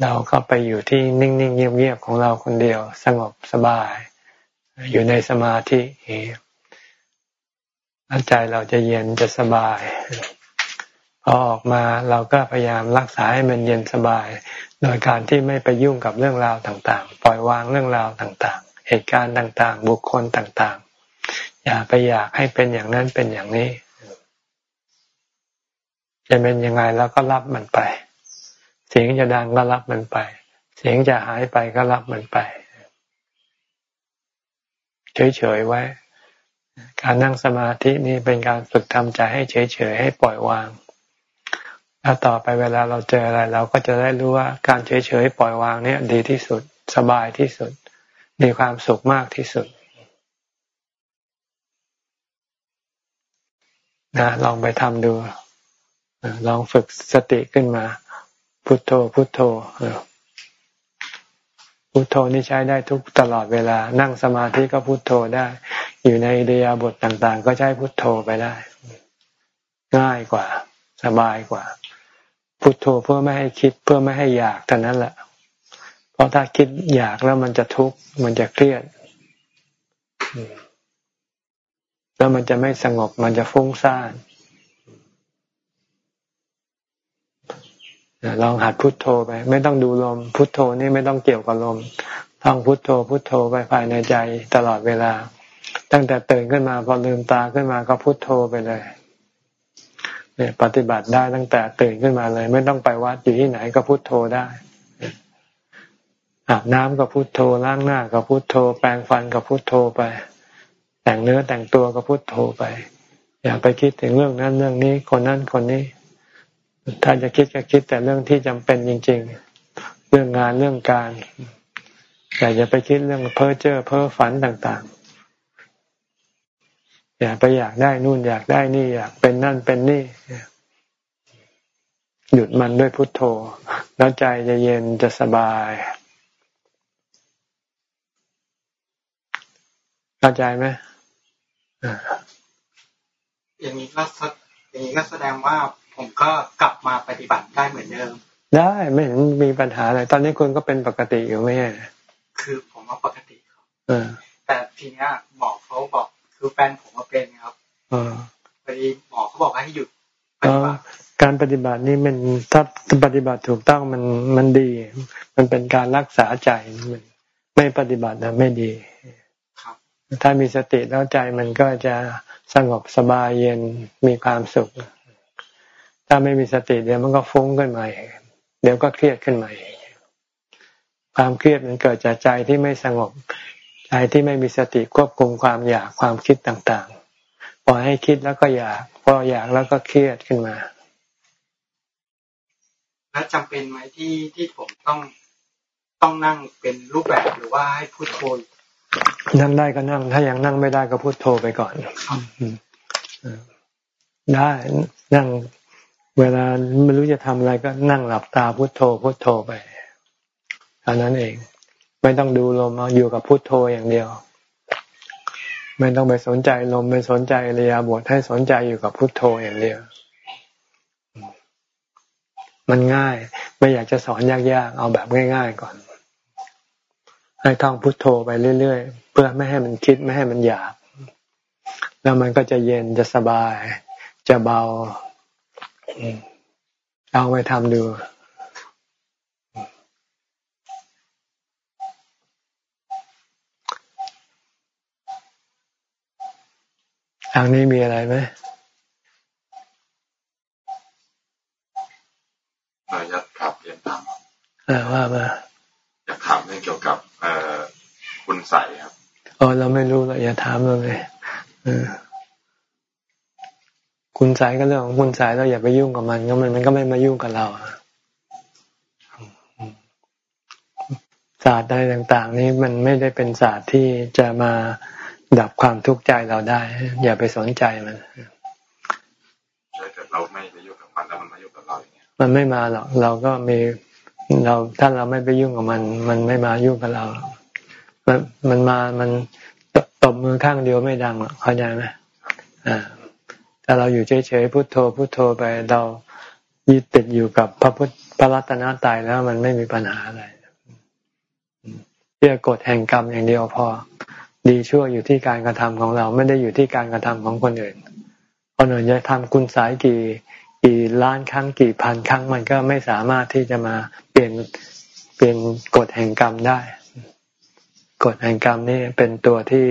Speaker 1: เราก็ไปอยู่ที่นิ่งๆเงียบๆของเราคนเดียว สงบสบาย อยู่ในสมาธิใจเราจะเย็นจะสบาย พอออกมาเราก็พยายามรักษาให้มันเย็นสบาย โดยการที่ไม่ไปยุ่งกับเรื่องราวต่างๆ ปล่อยวางเรื่องราวต่างๆ เหตุการณ์ต่างๆ บุคคลต่างๆ อย่าไปอยากให้เป็นอย่างนั้นเป็นอย่างนี้ จะเป็นยังไงแล้วก็รับมันไป เสียงจะดังก็รับมันไป เสียงจะหายไปก็รับมันไป เฉยๆไว้ การนั่งสมาธินี่เป็นการฝึกทำใจให้เฉยๆให้ปล่อยวาง แล้วต่อไปเวลาเราเจออะไร เราก็จะได้รู้ว่าการเฉยๆปล่อยวางเนี่ย ดีที่สุดสบายที่สุด มีความสุขมากที่สุดนะลองไปทำดูลองฝึกสติขึ้นมา พุโทโธพุโทโธพุโทโธนี่ใช้ได้ทุกตลอดเวลา นั่งสมาธิก็พุโทโธได้ อยู่ในเดียบทต่าง ๆ ก็ใช้พุโทโธไปได้ ง่ายกว่า สบายกว่า พุโทโธเพื่อไม่ให้คิดเพื่อไม่ให้อยากแต่นั้นแหละ เพราะถ้าคิดอยากแล้วมันจะทุกข์มันจะเครียด แล้วมันจะไม่สงบมันจะฟุ้งซ่านลองหัดพุทโธไป ไม่ต้องดูลม พุทโธนี่ไม่ต้องเกี่ยวกับลมท่องพุทโธ พุทโธไปภายในใจตลอดเวลา ตั้งแต่ตื่นขึ้นมาพอลืมตาขึ้นมาก็พุทโธไปเลย เนี่ยปฏิบัติได้ตั้งแต่ตื่นขึ้นมาเลย ไม่ต้องไปวัดอยู่ที่ไหนก็พุทโธได้อาบน้ำก็พุโทโธล้างหน้าก็พุโทโธ แปรงฟันก็พุโทโธไป แต่งเนื้อแต่งตัวก็พุโทโธไป อย่าไปคิดถึงเรื่องนั้นเรื่องนี้คนนั้นคนนี้ ถ้าจะคิดก็คิดแต่เรื่องที่จำเป็นจริง ๆ เรื่องงานเรื่องการอย่อย่าไปคิดเรื่องเพ้อเจ้อเพ้อฝันต่างๆ อย่าไปอยากได้นู่นอยากได้นี่อยากเป็นนั่นเป็นนี่หยุดมันด้วยพุทโธ แล้วใจจะเย็นจะสบายเข้าใจไหม
Speaker 5: อย่างนี้ก็อย่างนี้ก็แสดงว่าผมก็กลับมาปฏิบัติได้เหมือนเดิม
Speaker 1: ได้ไม่เห็นมีปัญหาอะไร ตอนนี้คุณก็เป็นปกติอยู่ไม่ใช่
Speaker 5: คือผมว่าปกติครับแต่ทีเนี้ยหมอเขาบอก คือแฟนผมก็เป็นครับพอดีหมอเขาบอกให้หยุดปฏิบัติ
Speaker 1: การปฏิบัตินี่มันถ้าปฏิบัติถูกต้องมันมันดี มันเป็นการรักษาใจมันไม่ปฏิบัตินะไม่ดีถ้ามีสติแล้วใจมันก็จะสงบสบายเย็นมีความสุข ถ้าไม่มีสติเดี๋ยวมันก็ฟุ้งขึ้นมาเดี๋ยวก็เครียดขึ้นมาความเครียดมันเกิดจากใจที่ไม่สงบ ใจที่ไม่มีสติควบคุมความอยากความคิดต่างๆ ปล่อยให้คิดแล้วก็อยาก พออยากแล้วก็เครียดขึ้นมา
Speaker 5: แล้วจำเป็นไหมที่ที่ผมต้องต้องนั่งเป็นรูปแบบหรือว่าให้พูดโทน
Speaker 1: นั่งได้ก็นั่ง ถ้ายังนั่งไม่ได้ก็พูดโทรไปก่อนได้นั่ง เวลาไม่รู้จะทำอะไรก็นั่งหลับตาพุโทโธพุโทโธไปเท่านั้นเอง ไม่ต้องดูลมอาอยู่กับพุโทโธอย่างเดียว ไม่ต้องไปสนใจลมไม่สนใจเรียบทให้สนใจอยู่กับพุโทโธอย่างเดียว มันง่าย ไม่อยากจะสอนยากๆเอาแบบง่าย ๆ ก่อน ให้ท่องพุทโธไปเรื่อยๆเพื่อไม่ให้มันคิดไม่ให้มันอยาก แล้วมันก็จะเย็นจะสบาย จะเบาเอาไปทำดู ทางนี้มีอะไรไหม
Speaker 6: เราจะขับเรียนตาม
Speaker 1: ว่ามา
Speaker 6: จะถามเรื่องเกี่ยวกับเอ่อคุณใสครับ
Speaker 1: อ๋อเราไม่รู้เราอย่าถามเราเลยเออคุณใสก็เรื่องของคุณใสเราอย่าไปยุ่งกับมันก็มันมันก็ไม่มายุ่งกับเราศาสตร์ใดต่าง ๆ นี้มันไม่ได้เป็นศาสตร์ที่จะมา ดับความทุกข์ใจเราได้ อย่าไปสนใจมัน
Speaker 6: ถ้าเกิดเราไม่ไปยุ่งกับมันแล้วมันมายุ่งกับเราอย่างเงี้ย
Speaker 1: มันไม่มาหรอกเราก็มีเราถ้าเราไม่ไปยุ่งกับมัน มันไม่มายุ่งกับเรา มันมันมามันตบมือข้างเดียวไม่ดังหรอกเข้าใจไหมอ่าถ้าเราอยู่เฉยๆพุโทโธพุโทโธไปเรายึดติดอยู่กับพระพุทธพระรัตนตรัยแล้วมันไม่มีปัญหาอะไรเพื่อกฎแห่งกรรมอย่างเดียวพอ ดีชั่วอยู่ที่การกระทำของเราไม่ได้อยู่ที่การกระทำของคนอื่นคนอื่นจะทำคุณสายกี่กี่ล้านครั้งกี่พันครั้งมันก็ไม่สามารถที่จะมาเปลี่ยนเปลี่ยนกฎแห่งกรรมได้ กฎแห่งกรรมนี่เป็นตัวที่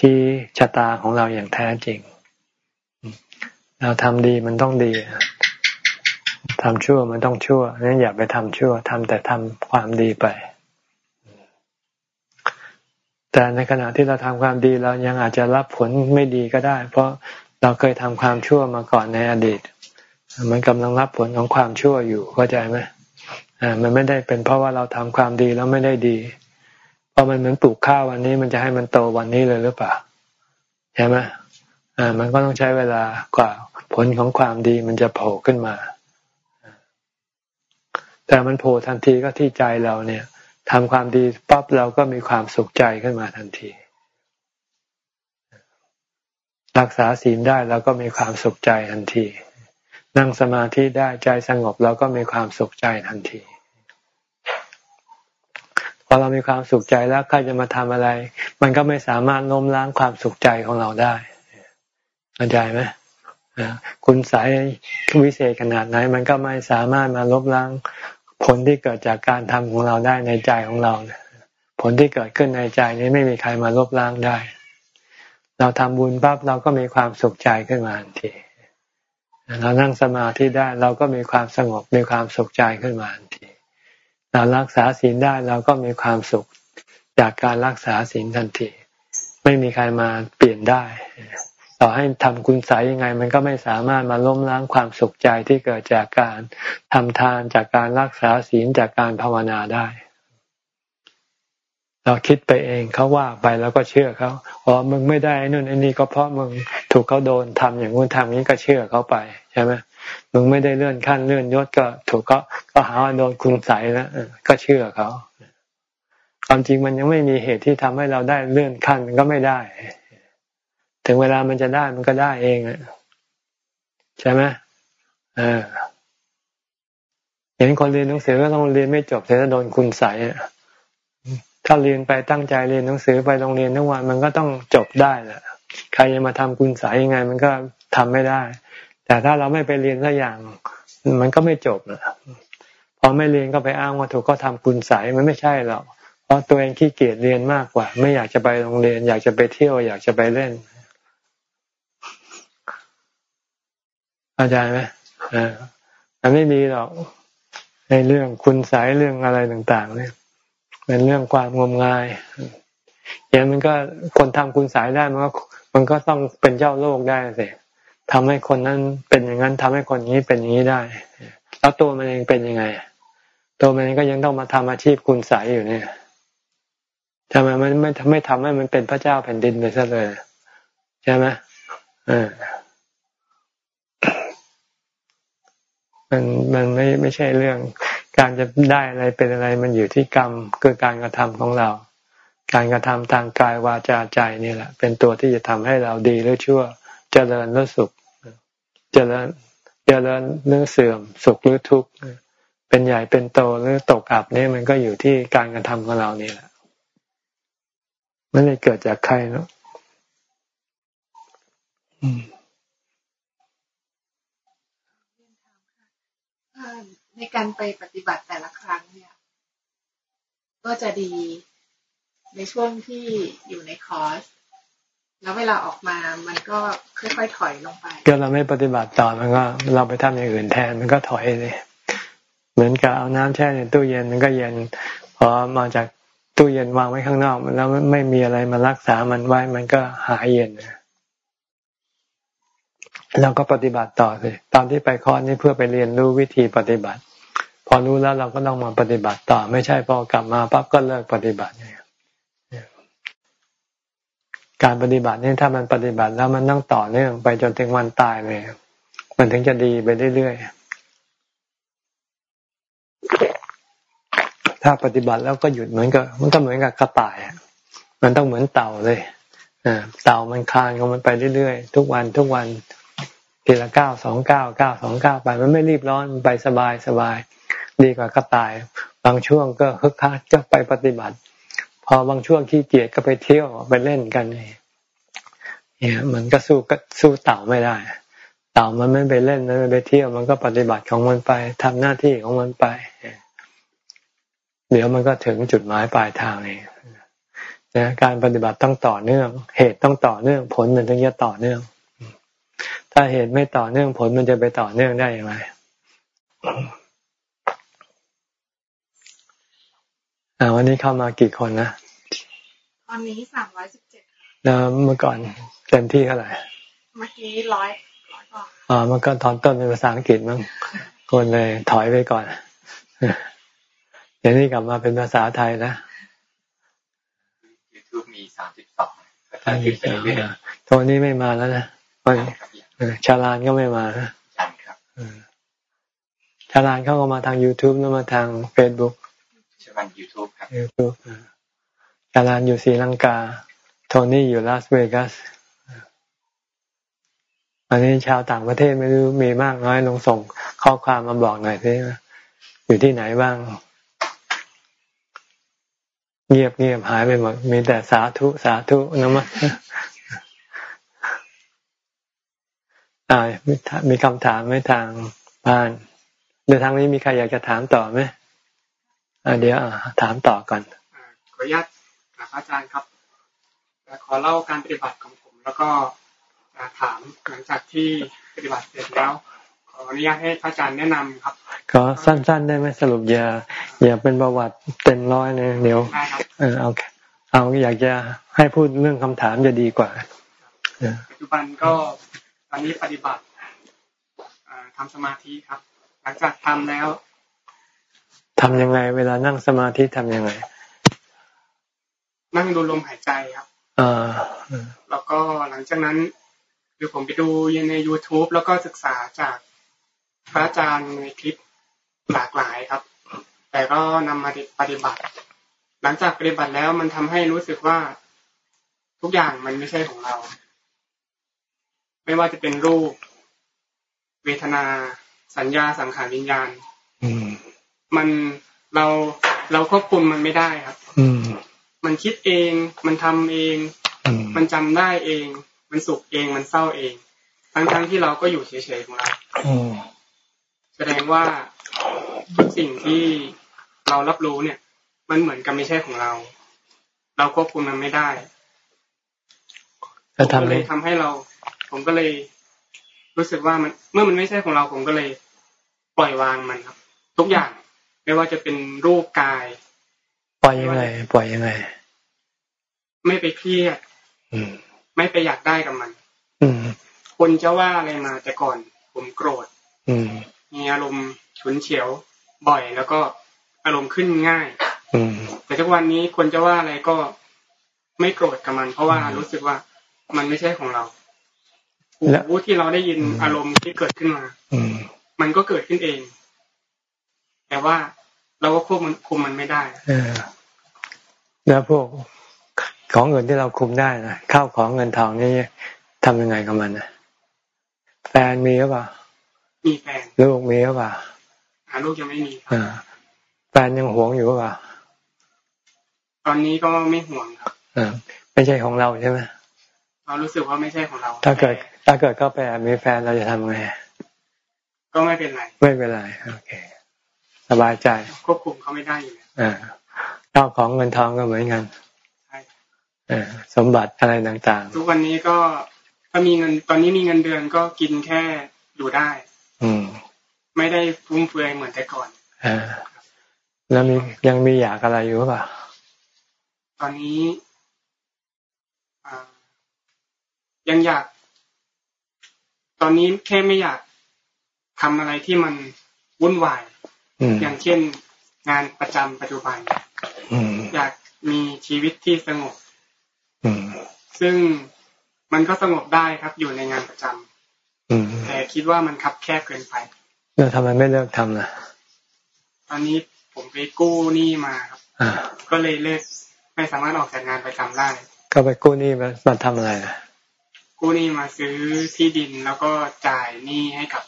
Speaker 1: ที่ชะตาของเราอย่างแท้จริง เราทำดีมันต้องดีทำชั่วมันต้องชั่วนั้นอย่าไปทำชั่วทำแต่ทำความดีไป แต่ในขณะที่เราทำความดีเรายังอาจจะรับผลไม่ดีก็ได้ เพราะเราเคยทำความชั่วมาก่อนในอดีต มันกำลังรับผลของความชั่วอยู่เข้าใจไหมอ่ามันไม่ได้เป็นเพราะว่าเราทำความดีแล้วไม่ได้ดี เพราะมันเหมือนปลูกข้าววันนี้ มันจะให้มันโตวันนี้เลยหรือเปล่าใช่ไหมอ่ามันก็ต้องใช้เวลากว่าผลของความดีมันจะโผล่ขึ้นมา แต่มันโผล่ทันทีก็ที่ใจเราเนี่ย ทำความดีปั๊บเราก็มีความสุขใจขึ้นมาทันที รักษาศีลได้เราก็มีความสุขใจทันที นั่งสมาธิได้ใจสงบเราก็มีความสุขใจทันทีพอเรามีความสุขใจแล้วใครจะมาทำอะไร มันก็ไม่สามารถโน้มล้างความสุขใจของเราได้เข้าใจไหมคุณสายวิเศษขนาดไหน มันก็ไม่สามารถมาลบล้าง ผลที่เกิดจากการทำของเราได้ในใจของเราผลที่เกิดขึ้นในใจนี้ไม่มีใครมาลบล้างได้ เราทำบุญปั๊บเราก็มีความสุขใจขึ้นมาทันที เรานั่งสมาธิได้เราก็มีความสงบมีความสุขใจขึ้นมาทันที เรารักษาศีลได้เราก็มีความสุขจากการรักษาศีลทันที ไม่มีใครมาเปลี่ยนได้ ต่อให้ทำคุณสายยังไง มันก็ไม่สามารถมาล้มล้างความสุขใจที่เกิดจากการทำทานจากการรักษาศีลจากการภาวนาได้ เราคิดไปเองเขาว่าไปแล้วก็เชื่อเขาอ๋อมึงไม่ได้นู่นไอ้นี่ก็เพราะมึงถูกเขาโดนทำอย่างงู้นทำนี้ก็เชื่อเขาไปใช่ไหมมึงไม่ได้เลื่อนขั้นเลื่อนยศก็ถูกก็ก็หาว่าโดนคุณใส่แล้วก็เชื่อเขาความจริงมันยังไม่มีเหตุที่ทำให้เราได้เลื่อนขั้นก็ไม่ได้ ถึงเวลามันจะได้มันก็ได้เองใช่ไหมเออเห็นคนเรียนหนังสือก็ต้องเรียนไม่จบแต่ถ้าโดนคุณใส่ถ้าเรียนไปตั้งใจเรียนหนังสือไปโรงเรียนทั้งวันมันก็ต้องจบได้แหละใครจะมาทำคุณใสยังไง มันก็ทำไม่ได้ แต่ถ้าเราไม่ไปเรียนสักอย่าง มันก็ไม่จบนะพอไม่เรียนก็ไปอ้างว่าถูกก็ทำคุณใสายมันไม่ใช่หรอกเพราะตัวเองขี้เกียจเรียนมากกว่า ไม่อยากจะไปโรงเรียน อยากจะไปเที่ยว อยากจะไปเล่น เข้าใจไหมอ่ามันไม่มีหรอกในเรื่องคุณสายเรื่องอะไรต่าง ๆ เนี่ยเป็นเรื่องความงมงายอย่างมันก็คนทำคุณสายได้มันก็มันก็ต้องเป็นเจ้าโลกได้สิทำให้คนนั้นเป็นอย่างนั้นทำให้คนนี้เป็นอย่างนี้ได้ แล้วตัวมันเองเป็นยังไง ตัวมันเองก็ยังต้องมาทำอาชีพคุณสายอยู่เนี่ยทำไมมันไม่ไม่ทำให้มันเป็นพระเจ้าแผ่นดินไปซะเลยใช่ไหมอ่า มันมันไม่ไม่ใช่เรื่อง การจะได้อะไรเป็นอะไรมันอยู่ที่กรรมคือการกระทำของเรา การกระทำทางกายวาจาใจนี่แหละ เป็นตัวที่จะทำให้เราดีหรือชั่ว เจริญหรือสุข เจริญเจริญหรือเสื่อม สุขหรือทุกข์เป็นใหญ่เป็นโตหรือตกอับนี่มันก็อยู่ที่การกระทำของเรานี่แหละไม่ได้เกิดจากใครเนาะ
Speaker 4: ในการไปปฏิบัติแต่ละครั้งเนี่ย ก็จะดีในช่วงที่อยู่ในคอร์สแล้วเวลาออกมามันก็ค่อยๆถอยลงไป
Speaker 1: ก็เราไม่ปฏิบัติต่อมันก็เราไปทำอย่างอื่นแทนมันก็ถอยเลยเหมือนกับเอาน้ำแช่ในตู้เย็นมันก็เย็นพอมาจากตู้เย็นวางไว้ข้างนอกแล้วไม่มีอะไรมารักษามันไว้มันก็หายเย็นเราก็ปฏิบัติต่อเลยตอนที่ไปคอร์สนี่เพื่อไปเรียนรู้วิธีปฏิบัติ พอรู้แล้วเราก็ต้องมาปฏิบัติต่อ ไม่ใช่พอกลับมาปั๊บก็เลิกปฏิบัติเนี่ยการปฏิบัตินี่ถ้ามันปฏิบัติแล้วมันต้องต่อเนื่องไปจนถึงวันตายเลย มันถึงจะดีไปเรื่อยๆ ถ้าปฏิบัติแล้วก็หยุดเหมือนกับมันก็เหมือนกับกระต่ายมันต้องเหมือนเต่าเลยเต่ามันคลานของมันไปเรื่อยๆ ทุกวันทุกวันทีละเก้าสองเก้าเก้าสองเก้าไป มันไม่รีบร้อนไปสบายสบาย ดีกว่ากระต่าย บางช่วงก็ฮึกคักจะไปปฏิบัติ พอบางช่วงขี้เกียจก็ไปเที่ยวไปเล่นกันเนี่ยมันก็สู้ก็สู้เต่าไม่ได้ เต่ามันไม่ไปเล่นมันไม่ไปเที่ยวมันก็ปฏิบัติของมันไปทำหน้าที่ของมันไปเดี๋ยวมันก็ถึงจุดหมายปลายทางเองนะการปฏิบัติต้องต่อเนื่อง เหตุต้องต่อเนื่อง ผลมันถึงจะต่อเนื่อง ถ้าเหตุไม่ต่อเนื่องผลมันจะไปต่อเนื่องได้อย่างไร อ่า วันนี้เข้ามากี่คนนะ
Speaker 4: ตอนนี้สามร้อยสิบเจ็ด
Speaker 1: แล้วเมื่อก่อนเต็มที่เท่าไหร่
Speaker 4: เมื่อกี้ร้อยร้อยกว่า
Speaker 1: อ่าเมื่อก่อนตอนต้นเป็นภาษาอังกฤษมั้งคนเลยถอยไปก่อนเดี๋ยวนี้กลับมาเป็นภาษาไทยนะ
Speaker 7: ยูทูบมีสามสิบสองตั
Speaker 1: วนี้ไม่มาแล้วนะชาลานก็ไม่มา
Speaker 7: ครับ
Speaker 1: ชาลานเขาก็มาทาง YouTube แล้วมาทางเฟซบุ๊ก
Speaker 7: ชาลานยู ทูบครับ
Speaker 1: ยูทูบชาลานอยู่ศรีลังกา โทนี่อยู่ลาสเวกัสอันนี้ชาวต่างประเทศไม่รู้มีมากน้อยลงส่งข้อความมาบอกหน่อยสิอยู่ที่ไหนบ้าง เงียบเงียบหายไปหมด มีแต่สาธุสาธุนะมั้อ่ามีคำถามไหมทางบ้านเดี๋ยวทางนี้มีใครอยากจะถามต่อไหม เดี๋ยวถามต่อก่อน
Speaker 8: ขออนุญาตอาจารย์ครับขอเล่าการปฏิบัติของผม แล้วก็ถามหลังจากที่ปฏิบัติเสร็จแล้ว ขออนุญาตให้พระอาจารย์แนะนำครับ
Speaker 1: ก็สั้นๆได้ไหมสรุปอย่าอย่าเป็นประวัติเต็มร้อยเลยเดี๋ยวเออเอาเอาอยากจะให้พูดเรื่องคำถามจะดีกว่า
Speaker 8: ปัจจุบันก็ตอนนี้ปฏิบัติทำสมาธิครับ หลังจากทำแล้ว
Speaker 1: ทำยังไง เวลานั่งสมาธิทำยังไง
Speaker 8: นั่งดูลมหายใจครับ
Speaker 1: อ่า
Speaker 8: แล้วก็หลังจากนั้นคือผมไปดูใน youtube แล้วก็ศึกษาจากพระอาจารย์ในคลิปหลากหลายครับ แต่ก็นำมาปฏิบัติ หลังจากปฏิบัติแล้วมันทำให้รู้สึกว่าทุกอย่างมันไม่ใช่ของเรา ไม่ว่าจะเป็นรูป เวทนา สัญญาสังขารวิญญาณ มันเราเราควบคุมมันไม่ได้ครับมันคิดเอง มันทำเอง มันจำได้เอง มันสุขเอง มันเศร้าเอง ทั้งทั้งที่เราก็อยู่เฉยๆของเราแสดงว่าทุกสิ่งที่เรารับรู้เนี่ย มันเหมือนกับไม่ใช่ของเรา เราควบคุมมันไม่ได้
Speaker 1: แล้ว
Speaker 8: ก็
Speaker 1: ทำ
Speaker 8: เล
Speaker 1: ให้
Speaker 8: ยทำให้เรา ผมก็เลย รู้สึกว่ามัน เมื่อมันไม่ใช่ของเราผมก็เลย ปล่อยวางมันครับ ทุกอย่าง ไม่ว่าจะเป็นรูปกาย
Speaker 1: ปล่อยยังไง ปล่อยยังไง
Speaker 8: ไม่ไปเครียด
Speaker 1: อืม
Speaker 8: ไม่ไปอยากได้กับมัน
Speaker 1: อืม
Speaker 8: คนจะว่าอะไรมาแต่ก่อน ผมโกรธ
Speaker 1: อืม
Speaker 8: มีอารมณ์ฉุนเฉียว บ่อยแล้วก็อารมณ์ขึ้นง่าย
Speaker 1: อืม
Speaker 8: แต่ทุกวันนี้คนจะว่าอะไรก็ไม่โกรธกับมัน เพราะว่ารู้สึกว่ามันไม่ใช่ของเรา
Speaker 1: แล้ว
Speaker 8: หูที่เราได้ยินอารมณ์ที่เกิดขึ้นมา
Speaker 1: อืม
Speaker 8: มันก็เกิดขึ้นเอง แต่ว่าเราก็ควบมันคุมมันไม่ได้
Speaker 1: เออแล้วพวกของเงินที่เราคุมได้นะข้าวของเงินทองนี่ทำยังไงกับมันนะแฟนมีหรือเปล่า
Speaker 8: มีแฟน
Speaker 1: ลูกมีหรือเปล่า
Speaker 8: หาลูกยังไม่มีครับ
Speaker 1: อ่าแฟนยังหวงอยู่หรือเปล่า
Speaker 8: ตอนนี้ก็ไม่ห่วงครับ
Speaker 1: อ่าไม่ใช่ของเราใช่ไหม
Speaker 8: เรารู้สึกว่าไม่ใช่ของเรา
Speaker 1: ถ้าเกิด
Speaker 8: แต่
Speaker 1: ถ้าเกิดเขาไปแอบมีแฟนเราจะทำไง
Speaker 8: ก็ไม่เป็นไร
Speaker 1: ไม่เป็นไร โอเค สบายใจ
Speaker 8: ควบคุมเขาไม่ได้อยู่แล้ว
Speaker 1: อ่าข้าวของเงินทองก็เหมือนกัน
Speaker 8: ใช่
Speaker 1: อ่าสมบัติอะไรต่าง
Speaker 8: ทุกวันนี้ก็ถ้ามีเงินตอนนี้มีเงินเดือนก็กินแค่อยู่ได้
Speaker 1: ๆอืม
Speaker 8: ไม่ได้ฟุ่มเฟือยเหมือนแต่ก่อน
Speaker 1: อ่าแล้วมียังมีอยากอะไรอยู่หรือเปล่า
Speaker 8: ตอนนี้อ่ายังอยาก ตอนนี้แค่ไม่อยากทำอะไรที่มันวุ่นวาย
Speaker 1: อืม
Speaker 8: อย่างเช่นงานประจำปัจจุบัน
Speaker 1: อืม
Speaker 8: อยากมีชีวิตที่สงบ
Speaker 1: อืม
Speaker 8: ซึ่งมันก็สงบได้ครับอยู่ในงานประจำ
Speaker 1: อืม
Speaker 8: แต่คิดว่ามันคับแคบเกินไป
Speaker 1: แล้วทำไมไม่เลิกทำล่ะ
Speaker 8: ตอนนี้ผมไปกู้หนี้มาครับ
Speaker 1: อ่า
Speaker 8: ก็เลยเลิกไม่สามารถออกจากงานประจำได้
Speaker 1: ก็ไปกู้หนี้มามาทำอะไรอะ
Speaker 8: กู้หนี้มาซื้อที่ดินแล้วก็จ่ายหนี้ให้กับ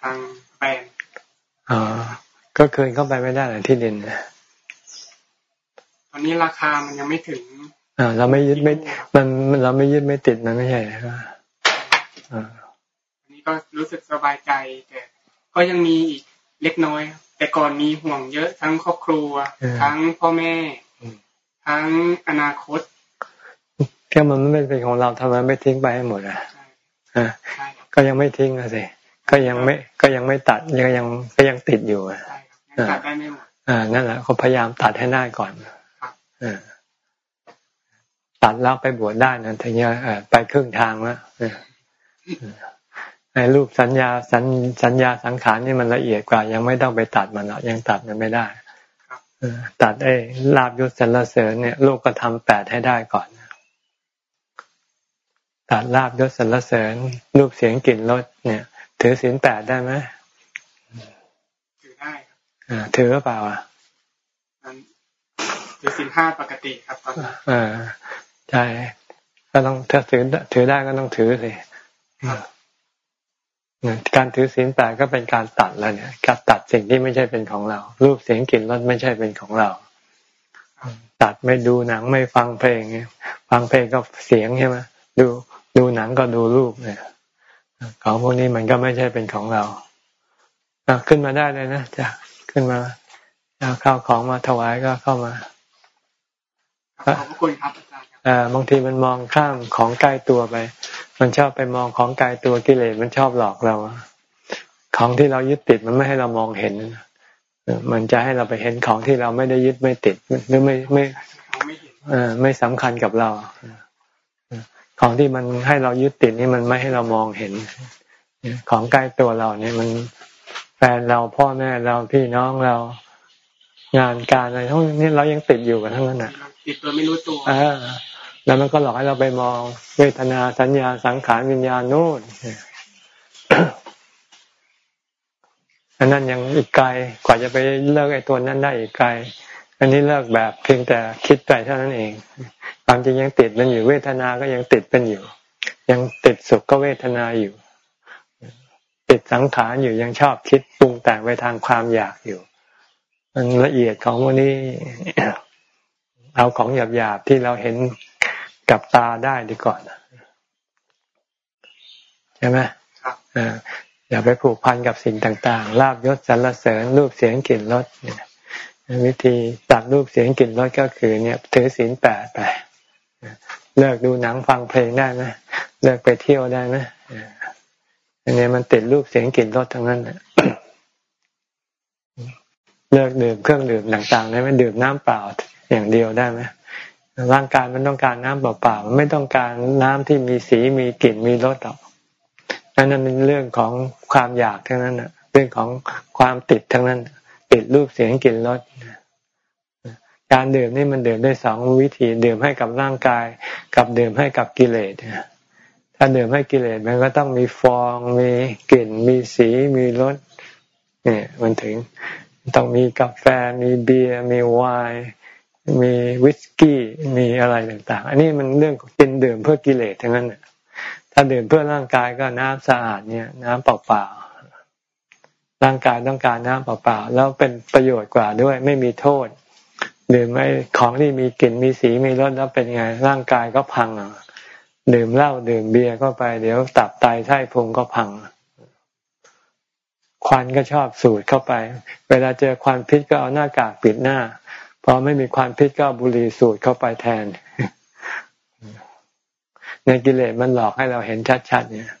Speaker 8: ทางแฟน
Speaker 1: อ๋อก็คืนเข้าไปไม่ได้เหรอที่ดินน่ะ
Speaker 8: ตอนนี้ราคามันยังไม่ถึง
Speaker 1: อ่าเราไม่ยึดไม่ มันมันเราไม่ยึดไม่ติดมันไม่ใช่เหรออ่า
Speaker 8: อันนี้ก็รู้สึกสบายใจแต่ก็ยังมีอีกเล็กน้อยครับแต่ก่อนมีห่วงเยอะทั้งครอบครัว ทั้งพ่อแม่ ทั้งอนาคต
Speaker 1: แค่มันไม่เป็นของเราทำไมไม่ทิ้งไปให้หมดอะ
Speaker 8: ใช่
Speaker 1: อ่า
Speaker 8: ใช่ครับ
Speaker 1: ก็ยังไม่ทิ้งอะสิ ก็ยังไม่ก็ยังไม่ตัดยังยังก็ยังติดอยู่อะ
Speaker 8: ใช่ครับยังตัดได้ไม่หมด
Speaker 1: อ่านั่นแหละเขาพยายามตัดให้ได้ก่อน
Speaker 8: ครับ
Speaker 1: เออตัดแล้วไปบวชได้นะถึงจะเอ่อไปครึ่งทางแล้วเออเออไอ้รูปสัญญาสัญสัญญาสังขารนี่มันละเอียดกว่า ยังไม่ต้องไปตัดมันหรอกยังตัดมันไม่ได้
Speaker 8: ครับ
Speaker 1: เออตัดไอ้ลาบยศสรรเสริญเนี่ยลูกก็ทำแปดให้ได้ก่อนตัดลาบยศสรรเสริญ รูปเสียงกลิ่นรสเนี่ย ถือศีลแปดได้ไหม
Speaker 8: ถือได้ครับ
Speaker 1: อ่าถือหรือเปล่าอะ
Speaker 8: นั้นถือสินห้าปกติครับตอนนี้
Speaker 1: อ่าใช่ก็ต้องถ้าถือถือได้ก็ต้องถือสิ
Speaker 8: ครับ
Speaker 1: เนี่ยการถือศีลแปดก็เป็นการตัดแล้วเนี่ยการตัดสิ่งที่ไม่ใช่เป็นของเรา รูปเสียงกลิ่นรสไม่ใช่เป็นของเรา ตัดไม่ดูหนังไม่ฟังเพลงเนี่ยฟังเพลงก็เสียงใช่ไหมดูดูหนังก็ดูรูปเนี่ย ของพวกนี้มันก็ไม่ใช่เป็นของเราอะขึ้นมาได้เลยนะจะขึ้นมาเอาข้าวของมาถวายก็เข้ามา
Speaker 8: ครับขอบพระคุณครับอาจารย์ครับ
Speaker 1: อ่าบางทีมันมองข้ามของใกล้ตัวไป มันชอบไปมองของไกลตัวกิเลสมันชอบหลอกเรา ของที่เรายึดติดมันไม่ให้เรามองเห็นเออมันจะให้เราไปเห็นของที่เราไม่ได้ยึดไม่ติดหรือไม่ไม่
Speaker 8: เขาไม่เห็น
Speaker 1: เออไม่สำคัญกับเราเออ ของที่มันให้เรายึดติดนี่มันไม่ให้เรามองเห็น ของใกล้ตัวเราเนี่ยมันแฟนเราพ่อแม่เราพี่น้องเรางานการอะไรทั้งนี้เรายังติดอยู่กันทั้งนั้นน่ะ
Speaker 8: เราติดตัวไม่รู้ตัว
Speaker 1: อ่าแล้วมันก็หลอกให้เราไปมองเวทนาสัญญาสังขารวิญญาณนู่นอันนั้นยังอีกไกลกว่าจะไปเลิกไอ้ตัวนั้นได้อีกไกล อันนี้เลิกแบบเพียงแต่คิดไปเท่านั้นเองความจริงยังติดมันอยู่เวทนา ก็ยังติดเป็นอยู่ ยังติดสุขก็เวทนาอยู่ ติดสังขารอยู่ยังชอบคิดปรุงแต่งไปทางความอยากอยู่ มันละเอียดของวันนี้ เอาของหยาบๆที่เราเห็นกับตาได้ดีก่อนใช่ไหม
Speaker 8: ครับ
Speaker 1: เอออย่าไปผูกพันกับสิ่งต่างๆลาบยศสรรเสริญรูปเสียงกลิ่นรสเนี่ย วิธีตัดรูปเสียงกลิ่นรสก็คือ เนี่ย ถือศีลแปดไปเลิกดูหนังฟังเพลงได้ไหมเลิกไปเที่ยวได้ไหมอันนี้มันติดรูปเสียงกลิ่นรสทั้งนั้นเลิกดื่มเครื่องดื่มต่างๆได้ไหมดื่มน้ำเปล่าอย่างเดียวได้ไหมร่างกายมันต้องการน้ำเปล่าๆไม่ต้องการน้ำที่มีสีมีกลิ่นมีรสหรอกนั่นเป็นเรื่องของความอยากทั้งนั้นเรื่องของความติดทั้งนั้น ติดรูปเสียงกลิ่นรสการดื่มนี่มันดื่มได้สองวิธี ดื่มให้กับร่างกาย กับดื่มให้กับกิเลสถ้าดื่มให้กิเลสมันก็ต้องมีฟองมีกลิ่น มีสีมีรสเนี่ยมันถึงต้องมีกาแฟมีเบียร์มีไวน์มีวิสกี้มีอะไรต่างๆ อันนี้มันเรื่องกินดื่มเพื่อกิเลสทั้งนั้นถ้าดื่มเพื่อร่างกายก็น้ำสะอาดเนี่ย น้ำเปล่าๆ ร่างกายต้องการน้ำเปล่าๆแล้วเป็นประโยชน์กว่าด้วย ไม่มีโทษดื่มไอ้ของที่มีกลิ่นมีสีมีรสแล้วเป็นไง ร่างกายก็พังอะดื่มเหล้าดื่มเบียร์ก็ไป เดี๋ยวตับไตไส้พุงก็พัง ควันก็ชอบสูดเข้าไป เวลาเจอควันพิษก็เอาหน้ากากปิดหน้าพอไม่มีควันพิษก็บุหรี่สูดเข้าไปแทนในกิเลสมันหลอกให้เราเห็นชัดๆเนี่ย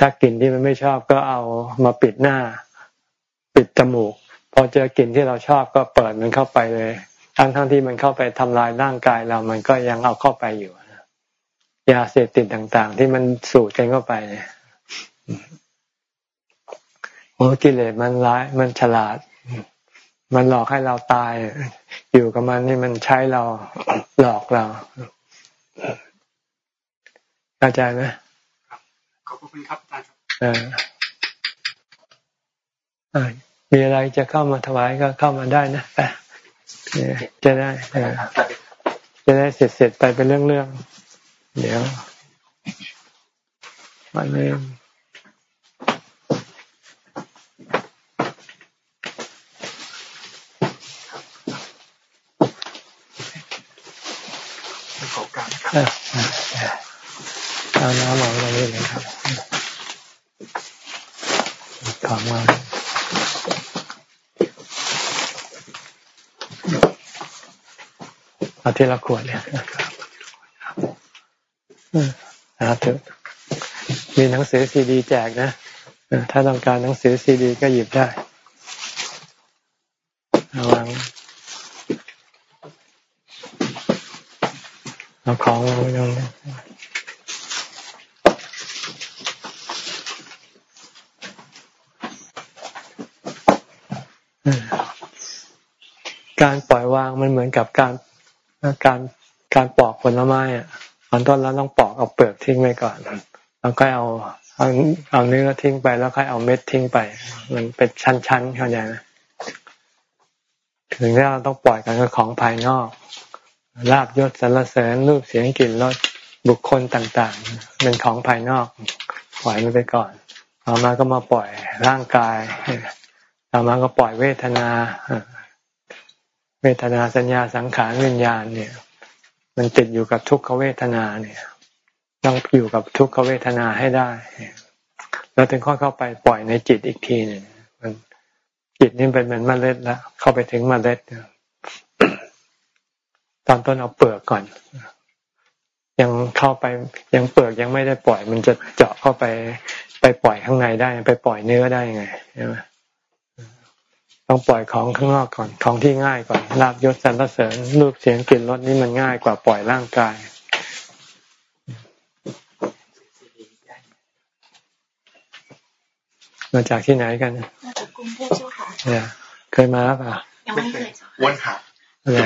Speaker 1: ถ้ากลิ่นที่มันไม่ชอบก็เอามาปิดหน้า ปิดจมูก พอเจอกลิ่นที่เราชอบก็เปิดมันเข้าไปเลย ทั้งทั้งที่มันเข้าไปทำลายร่างกายเรา มันก็ยังเอาเข้าไปอยู่ยาเสพติดต่าง ๆ ที่มันสูดกันเข้าไปเนี่ยโอ้กิเลสมันร้ายมันฉลาด มันหลอกให้เราตาย อยู่กับมันนี่มันใช้เราหลอกเราเข้าใจไหม
Speaker 8: ขอบคุณครับอาจารย์
Speaker 1: เออมีอะไรจะเข้ามาถวายก็เข้ามาได้นะไปจะได้จะได้เสร็จเสร็จไปเป็นเรื่องๆเดี๋ยวมันเอง เอาน้ำมองตรงนี้เลยครับของมาเอาที่ละขวดเนี่ยนะครับเถอะมีหนังสือซีดีแจกนะ ถ้าต้องการหนังสือซีดีก็หยิบได้ระวังเอาของไว้ตรงนี้ การปล่อยวางมันเหมือนกับการการการปอกผลไม้อะตอนต้นเราต้องปอกเอาเปลือกทิ้งไปก่อนแล้วก็เอาเอาเอาเนื้อทิ้งไปแล้วค่อยเอาเม็ดทิ้งไป มันเป็นชั้นๆเข้าใจไหมถึงที่เราต้องปล่อยกันกับของภายนอกลาบยศสรรเสริญรูปเสียงกลิ่นรสบุคคลต่างๆเป็นของภายนอก ปล่อยมันไปก่อนต่อมาก็มาปล่อยร่างกายต่อมาก็ปล่อยเวทนา เวทนาสัญญาสังขารวิญญาณเนี่ย มันติดอยู่กับทุกขเวทนาเนี่ย ต้องอยู่กับทุกขเวทนาให้ได้ แล้วถึงค่อยเข้าไปปล่อยในจิตอีกทีหนึ่งมันจิตนี่เป็นเหมือนเมล็ดล้วเข้าไปถึงเมล็ดตอนต้นเอาเปลือกก่อน ยังเข้าไปยังเปลือกยังไม่ได้ปล่อย มันจะเจาะเข้าไปไปปล่อยข้างในได้ ไปปล่อยเนื้อได้ยังไงใช่ไหม ต้องปล่อยของข้างนอกก่อน ของที่ง่ายก่อนลาบยศสรรเสริญรูปเสียงกลิ่นรสนี่มันง่ายกว่าปล่อยร่างกาย มาจากที่ไหนกัน
Speaker 9: มาจากกรุงเทพเจ้าค่ะ
Speaker 1: เนี่ยเคยมาแล้วป่ะ
Speaker 9: ยังไม่เคย
Speaker 6: วนหา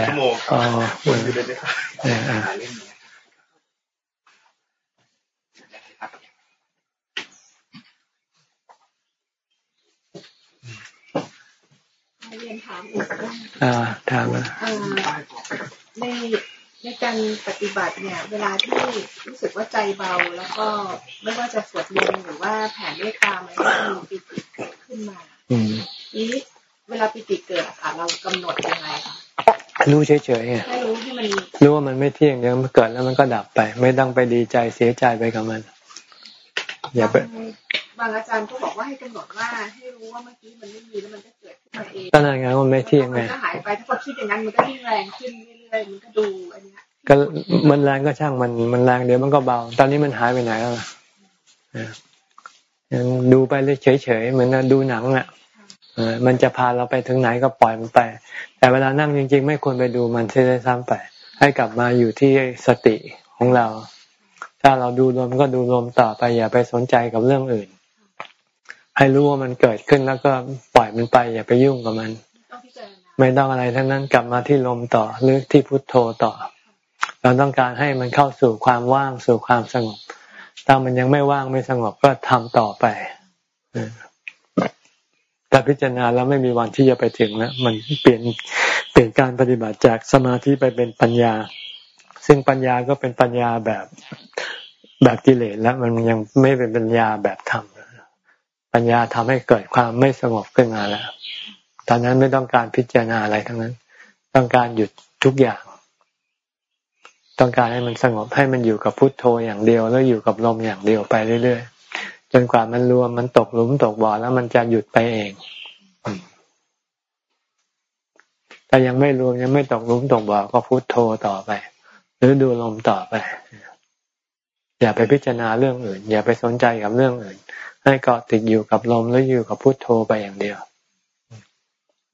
Speaker 6: ชั่วโมงอ๋อวนอยู่เลยเนี่ย
Speaker 4: รียนถามอีก
Speaker 1: อ่าถามอ่า
Speaker 4: ในในการปฏิบัติเนี่ย เวลาที่รู้สึกว่าใจเบา แล้วก็ไม่ว่าจะสวดมนต์หรือว่าแผ่เมตตามันก็มีปิติเกิดขึ้นมา
Speaker 1: อืม
Speaker 4: นี้เวลาปิติเกิดอะค่ะ เรากำหนดยังไงคะ
Speaker 1: รู้เฉยๆไง
Speaker 4: รู้ที่มัน
Speaker 1: รู้ว่ามันไม่เที่ยงเดี๋ยวมันเกิดแล้วมันก็ดับไป ไม่ต้องไปดีใจเสียใจไปกับมัน อย่าไป
Speaker 4: บางอาจารย์ก็บอกว่าให้กำหนดว่าให้รู้ว่าเมื่อกี้มันไม่มีแล้วมันจะเกิดขึ้นมาเอง
Speaker 1: ก็นั่นไงมันไม่เที่ยงไง
Speaker 4: มันก็หายไปถ้าพอคิดอย่างนั้นมันก็ยิ่งแรงขึ้นเรื่อยๆมันก็ดูอันเนี้ย
Speaker 1: ก็มันแรงก็ช่างมันมันแรงเดี๋ยวมันก็เบา ตอนนี้มันหายไปไหนแล้วล่ะเออยังดูไปเลยเฉยๆเหมือนดูหนังอะเออมันจะพาเราไปถึงไหนก็ปล่อยมันไป แต่เวลานั่งจริง ๆ ไม่ควรไปดูมันเสียด้วยซ้ำไป ให้กลับมาอยู่ที่สติของเรา ถ้าเราดูลมก็ดูลมต่อไปอย่าไปสนใจกับเรื่องอื่น ให้รู้ว่ามันเกิดขึ้นแล้วก็ปล่อยมันไป อย่าไปยุ่งกับมัน
Speaker 4: ต้องพิจารณา
Speaker 1: ไม่ต้องอะไรทั้งนั้นกลับมาที่ลมต่อหรือที่พุทโธต่อ เราต้องการให้มันเข้าสู่ความว่างสู่ความสงบถ้ามันยังไม่ว่างไม่สงบก็ทำต่อไปเออแต่พิจารณาแล้วไม่มีวันที่จะไปถึงแล้วมันเปลี่ยนเปลี่ยนการปฏิบัติจากสมาธิไปเป็นปัญญา ซึ่งปัญญาก็เป็นปัญญาแบบแบบกิเลสแล้วมันยังไม่เป็นปัญญาแบบธรรม ปัญญาทำให้เกิดความไม่สงบขึ้นมาแล้ว ตอนนั้นไม่ต้องการพิจารณาอะไรทั้งนั้น ต้องการหยุดทุกอย่าง ต้องการให้มันสงบให้มันอยู่กับพุทโธอย่างเดียว แล้วอยู่กับลมอย่างเดียวไปเรื่อยๆ จนกว่ามันรวมมันตกหลุมตกบ่อแล้วมันจะหยุดไปเองแต่ยังไม่รวมยังไม่ตกหลุมตกบ่อก็พุทโธต่อไป หรือดูลมต่อไป อย่าไปพิจารณาเรื่องอื่น อย่าไปสนใจกับเรื่องอื่น ให้เกาะติดอยู่กับลมแล้วอยู่กับพุทโธไปอย่างเดียว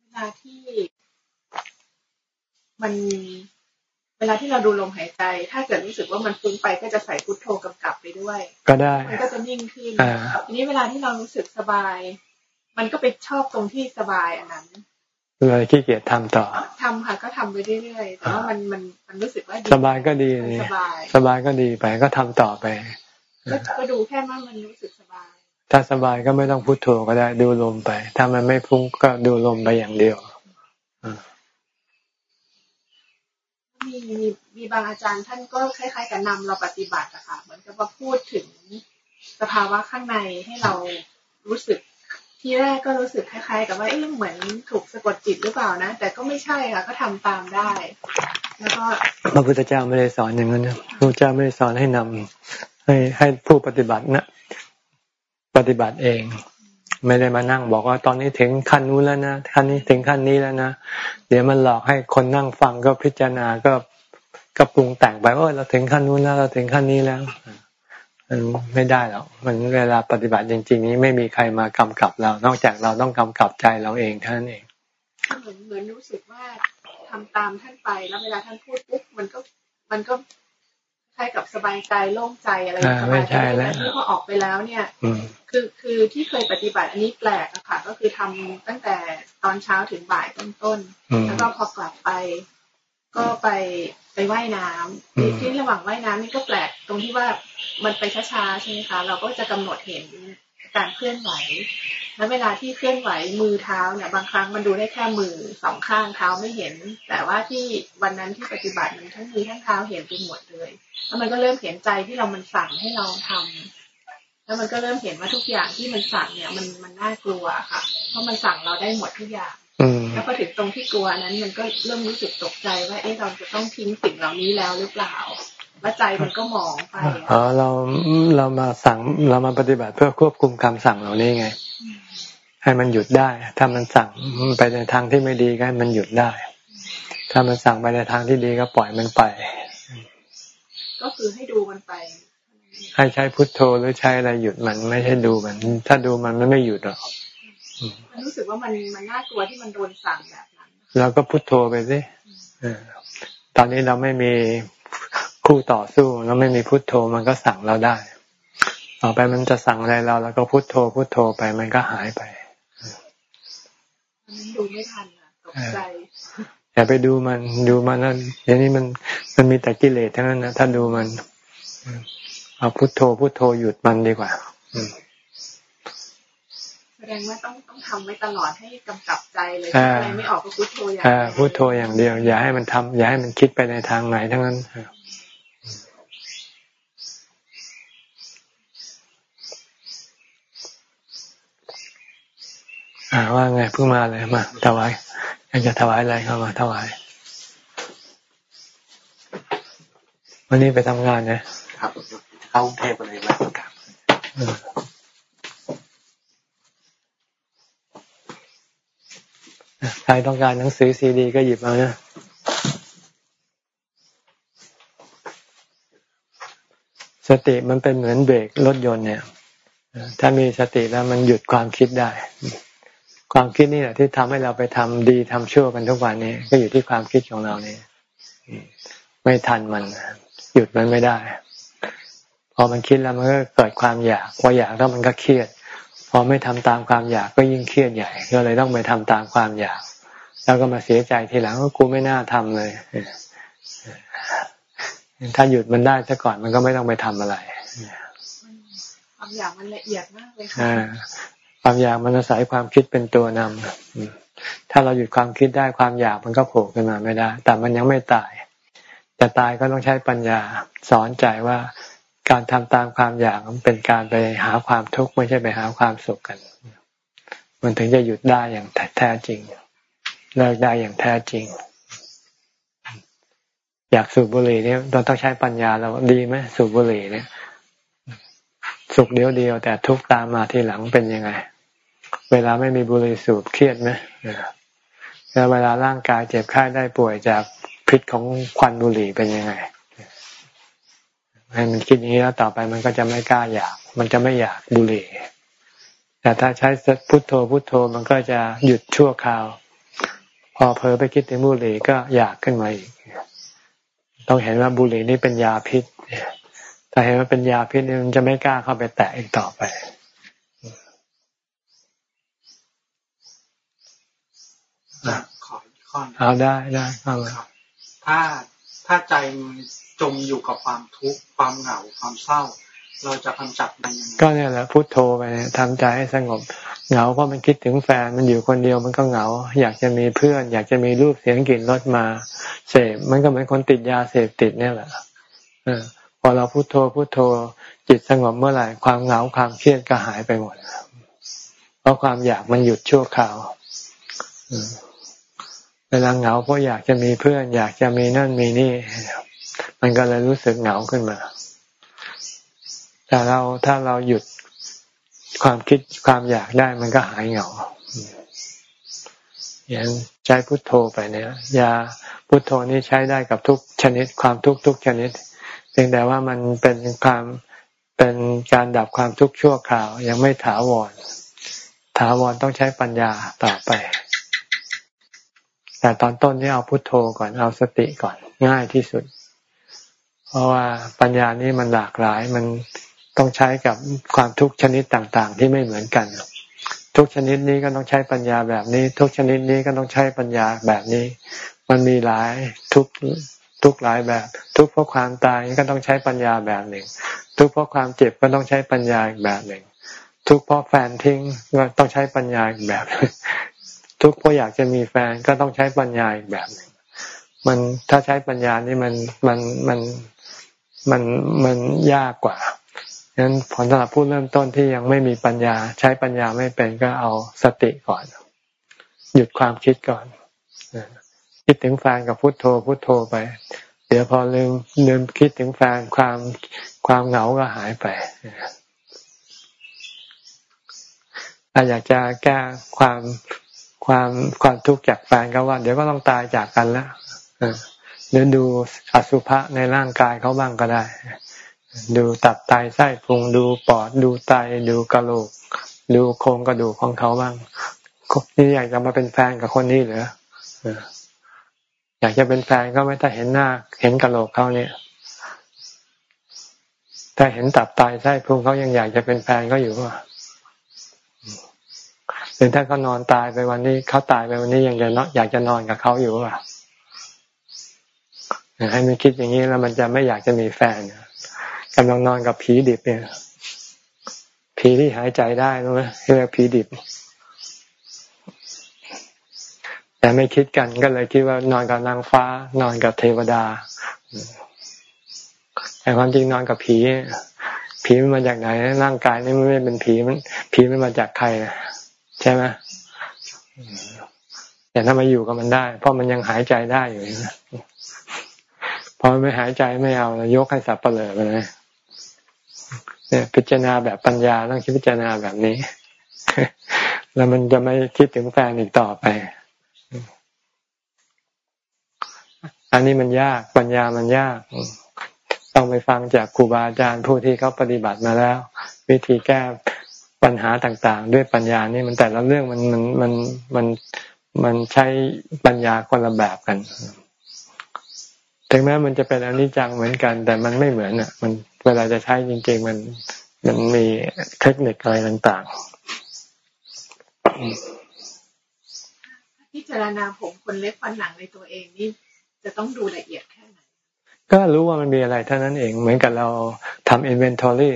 Speaker 4: เวลาที่มันเวลาที่เราดูลมหายใจ ถ้าเกิดรู้สึกว่ามันฟุ้งไปก็จะใส่พุทโธกำกับไปด้วย
Speaker 1: ก็ได้
Speaker 4: มันก็จะนิ่งขึ้น
Speaker 1: อ่า
Speaker 4: ทีนี้เวลาที่เรารู้สึกสบาย มันก็ไปชอบตรงที่สบายอันนั้น
Speaker 1: เลยขี้เกียจทำต่อ
Speaker 4: ทำค่ะก็ทำไปเรื่อยๆแต่ว่ามันมันมันรู้สึกว่า
Speaker 1: สบายก็ดี
Speaker 4: มัน
Speaker 1: นี่
Speaker 4: สบาย
Speaker 1: สบายก็ดีไปก็ทำต่อไป
Speaker 4: ก็ก็ดูแค่ว่ามันรู้สึกสบาย
Speaker 1: ถ้าสบายก็ไม่ต้องพุโทโธก็ได้ ดูลมไป ถ้ามันไม่พุ่งก็ดูลมไปอย่างเดียว
Speaker 4: มีมีมีบางอาจารย์ท่านก็คล้ายๆกับนำเราปฏิบัติอะค่ะเหมือนกับว่าพูดถึงสภาวะข้างในให้เรารู้สึก ที่แรกก็รู้สึกคล้ายๆ กับว่าเอ๊ะเหมือนถูกสะกดจิตหรือเปล่านะ แต่ก็ไม่ใช่ค่ะก็ทำตามได้ แล้วก็
Speaker 1: พระพุทธเจ้าไม่ได้สอนอย่างนั้นนะพระพุทธเจ้าไม่ได้สอนให้นำให้ให้ผู้ปฏิบัตินะ ปฏิบัติเอง ไม่ได้มานั่ง บอกว่าตอนนี้ถึงขั้นนู้นแล้วนะขั้นนี้ถึงขั้นนี้แล้วนะเดี๋ยวมันหลอกให้คนนั่งฟังก็พิจารณาก็ก็ปรุงแต่งไปว่าเราถึงขั้นนู้นแล้วเราถึงขั้นนี้แล้วมันไม่ได้หรอกมันเวลาปฏิบัติจริง ๆ นี้ไม่มีใครมากำกับเรา นอกจากเราต้องกำกับใจเราเองเท่านั้นเอง
Speaker 4: เหมือนเหมือนรู้สึกว่าทำตามท่านไปแล้วเวลาท่านพูดปุ๊บมันก็มันก็ ล้ายกับสบายใจโล่งใจอะไร
Speaker 1: อ่า
Speaker 4: ส
Speaker 1: ไม่
Speaker 4: บายใจ
Speaker 1: ใช่แล้ว
Speaker 4: ที่พอออกไปแล้วเนี่ย
Speaker 1: อืม
Speaker 4: คือคือที่เคยปฏิบัติอันนี้แปลกอะค่ะ ก็คือทำตั้งแต่ตอนเช้าถึงบ่ายต้น
Speaker 1: อืม
Speaker 4: ๆแล้วก็พอกลับไป ก็ไปไปว่ายน้ำ
Speaker 1: อืม
Speaker 4: ที่ระหว่างว่ายน้ำนี่ก็แปลกตรงที่ว่ามันไปช้าๆใช่ไหมคะ เราก็จะกำหนดเห็น การเคลื่อนไหว แล้วเวลาที่เคลื่อนไหวมือเท้าเนี่ยบางครั้งมันดูได้แค่มือสองข้างเท้าไม่เห็น แต่ว่าที่วันนั้นที่ปฏิบัติมันทั้งมือทั้งเท้าเห็นไปหมดเลย แล้วมันก็เริ่มเห็นใจที่เรามันสั่งให้เราทำแล้วมันก็เริ่มเห็นว่าทุกอย่างที่มันสั่งเนี่ยมันมันน่ากลัวค่ะ เพราะมันสั่งเราได้หมดทุกอย่าง
Speaker 1: อืม
Speaker 4: แล้วพอถึงตรงที่กลัวนั้นมันก็เริ่มรู้สึกตกใจว่าเอ๊ะเราจะต้องทิ้งสิ่งเหล่านี้แล้วหรือเปล่า แล้วใจมันก็หมองไป
Speaker 1: อ๋อ
Speaker 4: อะ
Speaker 1: เราเรามาสั่งเรามาปฏิบัติเพื่อควบคุมคำสั่งเหล่านี้ไง ให้มันหยุดได้ ถ้ามันสั่งไปในทางที่ไม่ดีก็ให้มันหยุดได้ ถ้ามันสั่งไปในทางที่ดีก็ปล่อยมันไป
Speaker 4: ก็คือให้ดูมันไป
Speaker 1: ให้ใช้พุทโธหรือใช้อะไรหยุดมันไม่ใช่ดูมัน ถ้าดูมันมันไม่หยุดหรอก
Speaker 4: มันรู้สึกว่ามันมันน่ากลัวที่มันโดนสั่งแบบนั้น
Speaker 1: เราก็พุทโธไปสิเออตอนนี้เราไม่มี คู่ต่อสู้เราไม่มีพุทโธมันก็สั่งเราได้ ต่อไปมันจะสั่งอะไรเราแล้วก็พุทโธพุทโธไปมันก็หายไป
Speaker 4: มันดูไม่ทันอะตกใจ
Speaker 1: อย่าไปดูมันดูมันแล้วเดี๋ยวนี้มันมันมีแต่กิเลสทั้งนั้นนะถ้าดูมันเอาพุทโธพุทโธหยุดมันดีกว่าอืม
Speaker 4: แสดงว่าต้องต้องทำไว้ตลอดให้กำกับใจเลย
Speaker 1: อ่า
Speaker 4: อะไรไม่ออกก็พุทโธอย่าง
Speaker 1: อ่า
Speaker 4: เดียว
Speaker 1: พุทโธอย่างเดียว อย่าให้มันทำอย่าให้มันคิดไปในทางไหนทั้งนั้น ว่าไงเพิ่งมาเลยมาถวายอยากจะถวายอะไรเข้ามาถวาย วันนี้ไปทำงานนะครับ
Speaker 10: เข้ากรุงเทพไปเลยมาครับ
Speaker 1: ใครต้องการหนังสือซีดี ก็หยิบมานะสติมันเป็นเหมือนเบรกรถยนต์เนี่ย ถ้ามีสติแล้วมันหยุดความคิดได้ ความคิดนี่แหละที่ทำให้เราไปทำดีทำชั่วกันทุกวันนี้ ก็อยู่ที่ความคิดของเราเนี่ยไม่ทันมัน หยุดมันไม่ได้ พอมันคิดแล้วมันก็เกิดความอยากพออยากแล้วมันก็เครียด พอไม่ทำตามความอยากก็ยิ่งเครียดใหญ่ก็เลยต้องไปทำตามความอยาก แล้วก็มาเสียใจทีหลังว่ากูไม่น่าทำเลยถ้าหยุดมันได้ซะก่อนมันก็ไม่ต้องไปทำอะไร
Speaker 4: ความอยากมันละเอียดมากเลยค่ะ
Speaker 1: ความอยากมันอาศัยความคิดเป็นตัวนำถ้าเราหยุดความคิดได้ความอยากมันก็โผล่ขึ้นมาไม่ได้ แต่มันยังไม่ตายจะตายก็ต้องใช้ปัญญาสอนใจว่าการทำตามความอยากมันเป็นการไปหาความทุกข์ไม่ใช่ไปหาความสุขกัน มันถึงจะหยุดได้อย่างแท้จริงเลิกได้อย่างแท้จริง อยากสูบบุหรี่เนี่ยเราต้องใช้ปัญญาเราดีไหมสูบบุหรี่เนี่ย สุขเดียวเดียว แต่ทุกตามมาทีหลังเป็นยังไง เวลาไม่มีบุหรี่สูบเครียดไหมแล้วเวลาร่างกายเจ็บไข้ได้ป่วยจากพิษของควันบุหรี่เป็นยังไงให้มันคิดอย่างนี้แล้วต่อไปมันก็จะไม่กล้าอยาก มันจะไม่อยากบุหรี่ แต่ถ้าใช้พุทโธพุทโธมันก็จะหยุดชั่วคราว พอเพลอไปคิดถึงบุหรี่ก็อยากขึ้นมาอีก ต้องเห็นว่าบุหรี่นี่เป็นยาพิษ ถ้าเห็นว่าเป็นยาพิษมันจะไม่กล้าเข้าไปแตะอีกต่อไป
Speaker 5: ขออีกข้อ
Speaker 1: เอาได้ได้เอา
Speaker 5: ถ้าถ้าใจมันจมอยู่กับความทุกข์ความเหงาความเศร้า เราจะกำจัดมันยังไง
Speaker 1: ก็เนี่ยแหละพุโทโธไปทำใจให้สงบเหงาเพราะมันคิดถึงแฟนมันอยู่คนเดียวมันก็เหงา อยากจะมีเพื่อน อยากจะมีรูปเสียงกลิ่นรสมาเสพมันก็เหมือนคนติดยาเสพติดเนี่ยแหละอ พอเราพุโทโธพุโทโธ จิตสงบเมื่อไหร่ความเหงาความเครียดก็หายไปหมดเพราะความอยากมันหยุดชั่วคราวเวลาเหงาเพราะอยากจะมีเพื่อน อยากจะมีนั่นมีนี่ มันก็เลยรู้สึกเหงาขึ้นมา แต่เราถ้าเราหยุดความคิดความอยากได้มันก็หายเหงาอย่างใช้พุทโธไปเนี่ยยาพุทโธนี้ใช้ได้กับทุกชนิด ความทุกทุกชนิด เพียงแต่ว่ามันเป็นความเป็นการดับความทุกข์ชั่วคราว ยังไม่ถาวร ถาวรต้องใช้ปัญญาต่อไป แต่ตอนต้นนี้เอาพุทโธก่อนเอาสติก่อนง่ายที่สุด เพราะว่าปัญญานี้มันหลากหลายมันต้องใช้กับความทุกข์ชนิดต่างๆ ที่ไม่เหมือนกันทุกชนิดนี้ก็ต้องใช้ปัญญาแบบนี้ ทุกชนิดนี้ก็ต้องใช้ปัญญาแบบนี้ มันมีหลายทุก ทุกหลายแบบ ทุกเพราะความตายก็ต้องใช้ปัญญาแบบหนึ่ง ทุกเพราะความเจ็บก็ต้องใช้ปัญญาอีกแบบหนึ่ง ทุกเพราะแฟนทิ้งก็ต้องใช้ปัญญาอีกแบบ ทุกเพราะอยากจะมีแฟนก็ต้องใช้ปัญญาอีกแบบหนึ่งมันถ้าใช้ปัญญานี่มันมันมันมันมันยากกว่าฉะนั้นผลสำหรับผู้เริ่มต้นที่ยังไม่มีปัญญา ใช้ปัญญาไม่เป็นก็เอาสติก่อน หยุดความคิดก่อน คิดถึงแฟนกับพุโทโธพุโทโธไป เดี๋ยวพอลืมลืมคิดถึงแฟนความความเหงาก็หายไปถ้าอยากจะแก้ความความความทุกข์จากแฟนก็ว่า เดี๋ยวก็ต้องตายจากกันแล้วหรือดูอสุภะในร่างกายเขาบ้างก็ได้ ดูตับไตไส้พุงดูปอดดูไตดูกระโหลก ดูโครงกระดูกของเขาบ้างนี่อยากจะมาเป็นแฟนกับคนนี้เหรอ อยากจะเป็นแฟนก็ไม่ถ้าเห็นหน้า เห็นกะโหลกเขาเนี่ยถ้าเห็นตับไตไส้พุงเขายังอยากจะเป็นแฟนก็อยู่ว่าหรือถ้าเขานอนตายไปวันนี้เขาตายไปวันนี้ยังจะนอยากจะนอนกับเขาอยู่ว่าให้มันคิดอย่างนี้แล้วมันจะไม่อยากจะมีแฟนกำลังนอนกับผีดิบเนี่ยผีที่หายใจได้รู้ไหมเรียกผีดิบ แต่ไม่คิดกันก็เลยคิดว่านอนกับนางฟ้า นอนกับเทวดา แต่ความจริงนอนกับผี ผีมันมาจากไหนร่างกายนี่ไม่เป็นผีมัน ผีมันมาจากใครใช่ไหมแต่ถ้ามาอยู่กับมันได้ เพราะมันยังหายใจได้อยู่นะพอไม่หายใจไม่เอายกให้สับเปลือไปเลยเนี่ยพิจารณาแบบปัญญาต้องคิดพิจารณาแบบนี้ แล้วมันจะไม่คิดถึงแฟนอีกต่อไป อันนี้มันยากปัญญามันยาก ต้องไปฟังจากครูบาอาจารย์ผู้ที่เขาปฏิบัติมาแล้ว วิธีแก้ปัญหาต่างๆ ด้วยปัญญานี่มันแต่ละเรื่องมันมันมันมันมันใช้ปัญญาคนละแบบกันถึงแม้มันจะเป็นอนิจจังเหมือนกัน แต่มันไม่เหมือนอะ มันเวลาจะใช้จริง ๆ มันมันมีเทคนิคอะไรต่าง
Speaker 4: ๆพิจารณาผมคนเล็บฟันหนังในตัวเองนี่ จะต้องดูละเอียดแค่ไหน
Speaker 1: ก็รู้ว่ามันมีอะไรเท่านั้นเอง เหมือนกับเราทำ inventory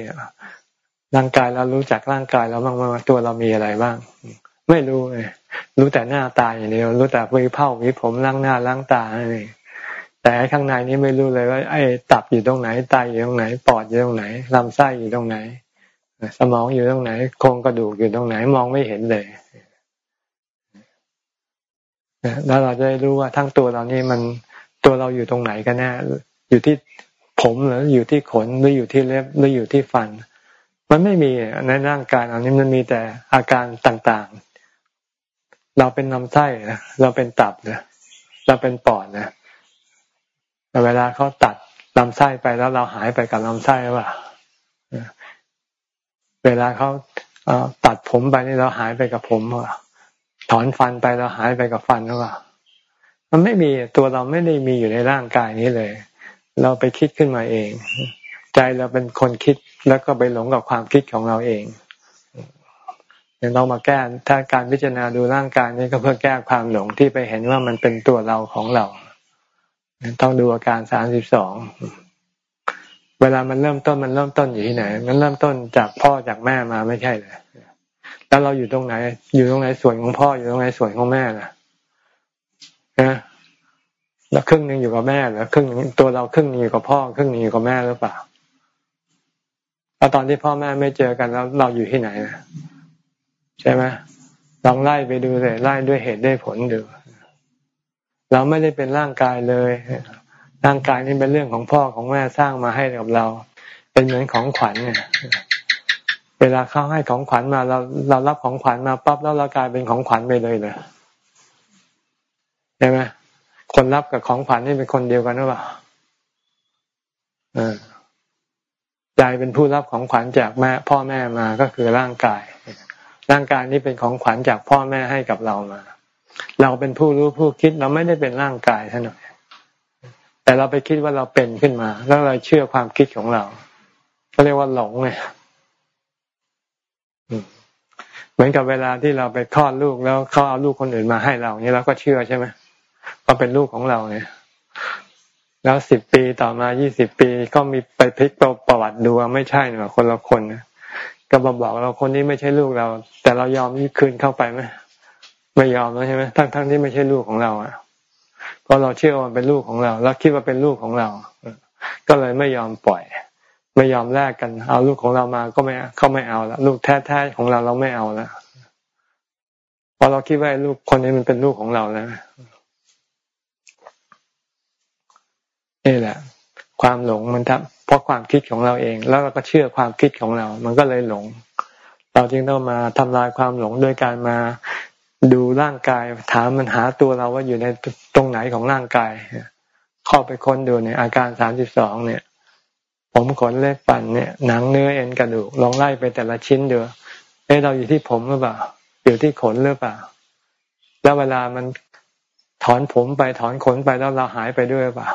Speaker 1: ร่างกายเรารู้จักร่างกายเราบ้างว่าตัวเรามีอะไรบ้าง ไม่รู้เลยรู้แต่หน้าตาอย่างเดียว รู้แต่วิเผ้าวิผมล้างหน้าล้างตานี่แต่ข้างในนี้ไม่รู้เลยว่าไอ้ตับอยู่ตรงไหนไตอยู่ตรงไหน ปอดอยู่ตรงไหนลำไส้อยู่ตรงไหน สมองอยู่ตรงไหนโครงกระดูกอยู่ตรงไหนมองไม่เห็นเลยแล้วเราจะได้รู้ว่าทั้งตัวเรานี่มัน ตัวเราอยู่ตรงไหนกันแน่อยู่ที่ผมหรืออยู่ที่ขนหรืออยู่ที่เล็บหรืออยู่ที่ฟัน มันไม่มีในร่างกายเรานี้มันมีแต่อาการต่างๆ เราเป็นลำไส้นะเราเป็นตับนะเราเป็นปอดนะแต่เวลาเขาตัดลำไส้ไปแล้วเราหายไปกับลำไส้ว่าเวลาเขาตัดผมไปนี่เราหายไปกับผมว่าถอนฟันไปเราหายไปกับฟันหรือเปล่า มันไม่มีตัวเราไม่ได้มีอยู่ในร่างกายนี้เลย เราไปคิดขึ้นมาเอง ใจเราเป็นคนคิดแล้วก็ไปหลงกับความคิดของเราเองยังต้องมาแก้ถ้าการพิจารณาดูร่างกายนี้ก็เพื่อแก้ความหลงที่ไปเห็นว่ามันเป็นตัวเราของเรา ต้องดูอาการสามสิบสองเวลามันเริ่มต้นมันเริ่มต้นอยู่ที่ไหน มันเริ่มต้นจากพ่อจากแม่มาไม่ใช่เลยแล้วเราอยู่ตรงไหน อยู่ตรงไหนส่วนของพ่ออยู่ตรงไหนส่วนของแม่ล่ะ นะแล้วครึ่งหนึ่งอยู่กับแม่แล้วครึ่งตัวเราครึ่งนึงอยู่กับพ่อครึ่งนึงอยู่กับแม่หรือเปล่าแล้วตอนที่พ่อแม่ไม่เจอกันแล้วเราอยู่ที่ไหนนะใช่ไหมลองไล่ไปดูเลยไล่ด้วยเหตุด้วยผลดู เราไม่ได้เป็นร่างกายเลย ร่างกายนี่เป็นเรื่องของพ่อของแม่สร้างมาให้กับเรา เป็นเหมือนของขวัญเนี่ยเวลาเขาให้ของขวัญมาเราเรารับของขวัญมาปั๊บแล้วเรากลายเป็นของขวัญไปเลยเลย ใช่ไหมคนรับกับของขวัญนี่เป็นคนเดียวกันหรือเปล่าใจเป็นผู้รับของขวัญจากแม่ พ่อแม่มาก็คือร่างกาย ร่างกายนี้เป็นของขวัญจากพ่อแม่ให้กับเรามา เราเป็นผู้รู้ผู้คิดเราไม่ได้เป็นร่างกายท่านหน่อยแต่เราไปคิดว่าเราเป็นขึ้นมา แล้วเราเชื่อความคิดของเราเขาเรียกว่าหลงไงเหมือนกับเวลาที่เราไปคลอดลูกแล้วเขาเอาลูกคนอื่นมาให้เราเนี่ยเราก็เชื่อใช่ไหม ว่าเป็นลูกของเราเนี่ยแล้วสิบปีต่อมายี่สิบปีก็มีไปพลิกประวัติดูว่าไม่ใช่หรือคนละคนก็มาบอกเราคนนี้ไม่ใช่ลูกเรา แต่เรายอมยืคืนเข้าไปไหมไม่ยอมแล้วใช่ไหมทั้งทั้งที่ไม่ใช่ลูกของเราอะเพราะเราเชื่อว่าเป็นลูกของเรา แล้วคิดว่าเป็นลูกของเรา ก็เลยไม่ยอมปล่อย ไม่ยอมแลกกัน เอาลูกของเรามาก็ไม่เขาไม่เอาล้วลูกแท้ๆของเราเราไม่เอาล้วพอเราคิดว่าลูกคนนี้มันเป็นลูกของเราแล้ว นี่แหละ ความหลงมันทำเพราะความคิดของเราเอง แล้วเราก็เชื่อความคิดของเรา มันก็เลยหลง เราจึงต้องมาทำลายความหลงด้วยการมาดูร่างกาย ถามมันหาตัวเราว่าอยู่ในตรงไหนของร่างกายเข้าไปค้นดูในอาการสามสิบสองเนี่ย ผมขนเล็บฟันเนี่ยหนังเนื้อเอ็นกระดูกลองไล่ไปแต่ละชิ้นดูเอ้เราอยู่ที่ผมหรือเปล่าอยู่ที่ขนหรือเปล่า แล้วเวลามันถอนผมไปถอนขนไปแล้วเราหายไปด้วยเปล่า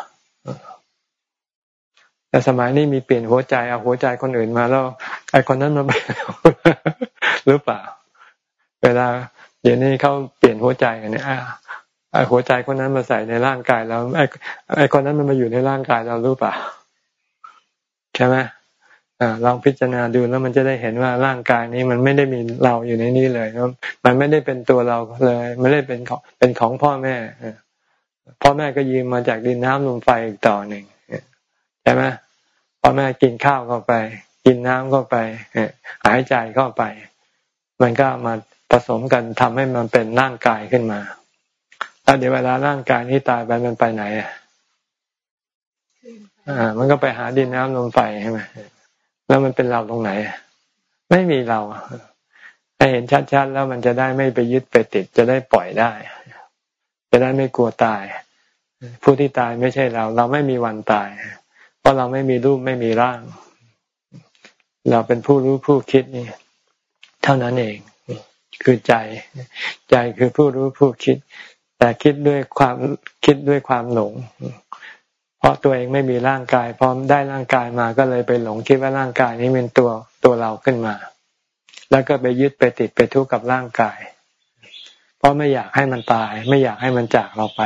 Speaker 1: แต่สมัยนี้มีเปลี่ยนหัวใจเอาหัวใจคนอื่นมาแล้วไอ้คนนั้นมาหรือเปล่า เวลาเดี๋ยวนี้เขาเปลี่ยนหัวใจกันเนี่ยไอ้หัวใจคนนั้นมาใส่ในร่างกายแล้วไอ้ไอ้คนนั้นมันมาอยู่ในร่างกายเราหรู้ป่ะใช่ไหมอลองพิจารณาดูแล้วมันจะได้เห็นว่าร่างกายนี้มันไม่ได้มีเราอยู่ในนี้เลยมันไม่ได้เป็นตัวเราเลย ไม่ได้เป็นของเป็นของพ่อแม่ พ่อแม่ก็ยืมมาจากดินน้ำลมไฟอีกต่อหนึ่งใช่ไหมพ่อแม่กินข้าวเข้าไป กินน้ำเข้าไปหายใจเข้าไป มันก็มาผสมกันทำให้มันเป็นร่างกายขึ้นมาแล้วเดี๋ยวเวลาร่างกายนี้ตายไปมันไปไหนอะอ่า มันก็ไปหาดินน้ำลมไฟใช่ไหมแล้วมันเป็นเราตรงไหน ไม่มีเราให้เห็นชัดๆแล้วมันจะได้ไม่ไปยึดไปติดจะได้ปล่อยได้ จะได้ไม่กลัวตาย ผู้ที่ตายไม่ใช่เรา เราไม่มีวันตาย เพราะเราไม่มีรูปไม่มีร่าง เราเป็นผู้รู้ผู้คิดนี่ เท่านั้นเองคือใจ ใจคือผู้รู้ผู้คิด แต่คิดด้วยความคิดด้วยความหลง เพราะตัวเองไม่มีร่างกายพอได้ร่างกายมาก็เลยไปหลงคิดว่าร่างกายนี้เป็นตัวตัวเราขึ้นมา แล้วก็ไปยึดไปติดไปทุกข์กับร่างกาย เพราะไม่อยากให้มันตาย ไม่อยากให้มันจากเราไป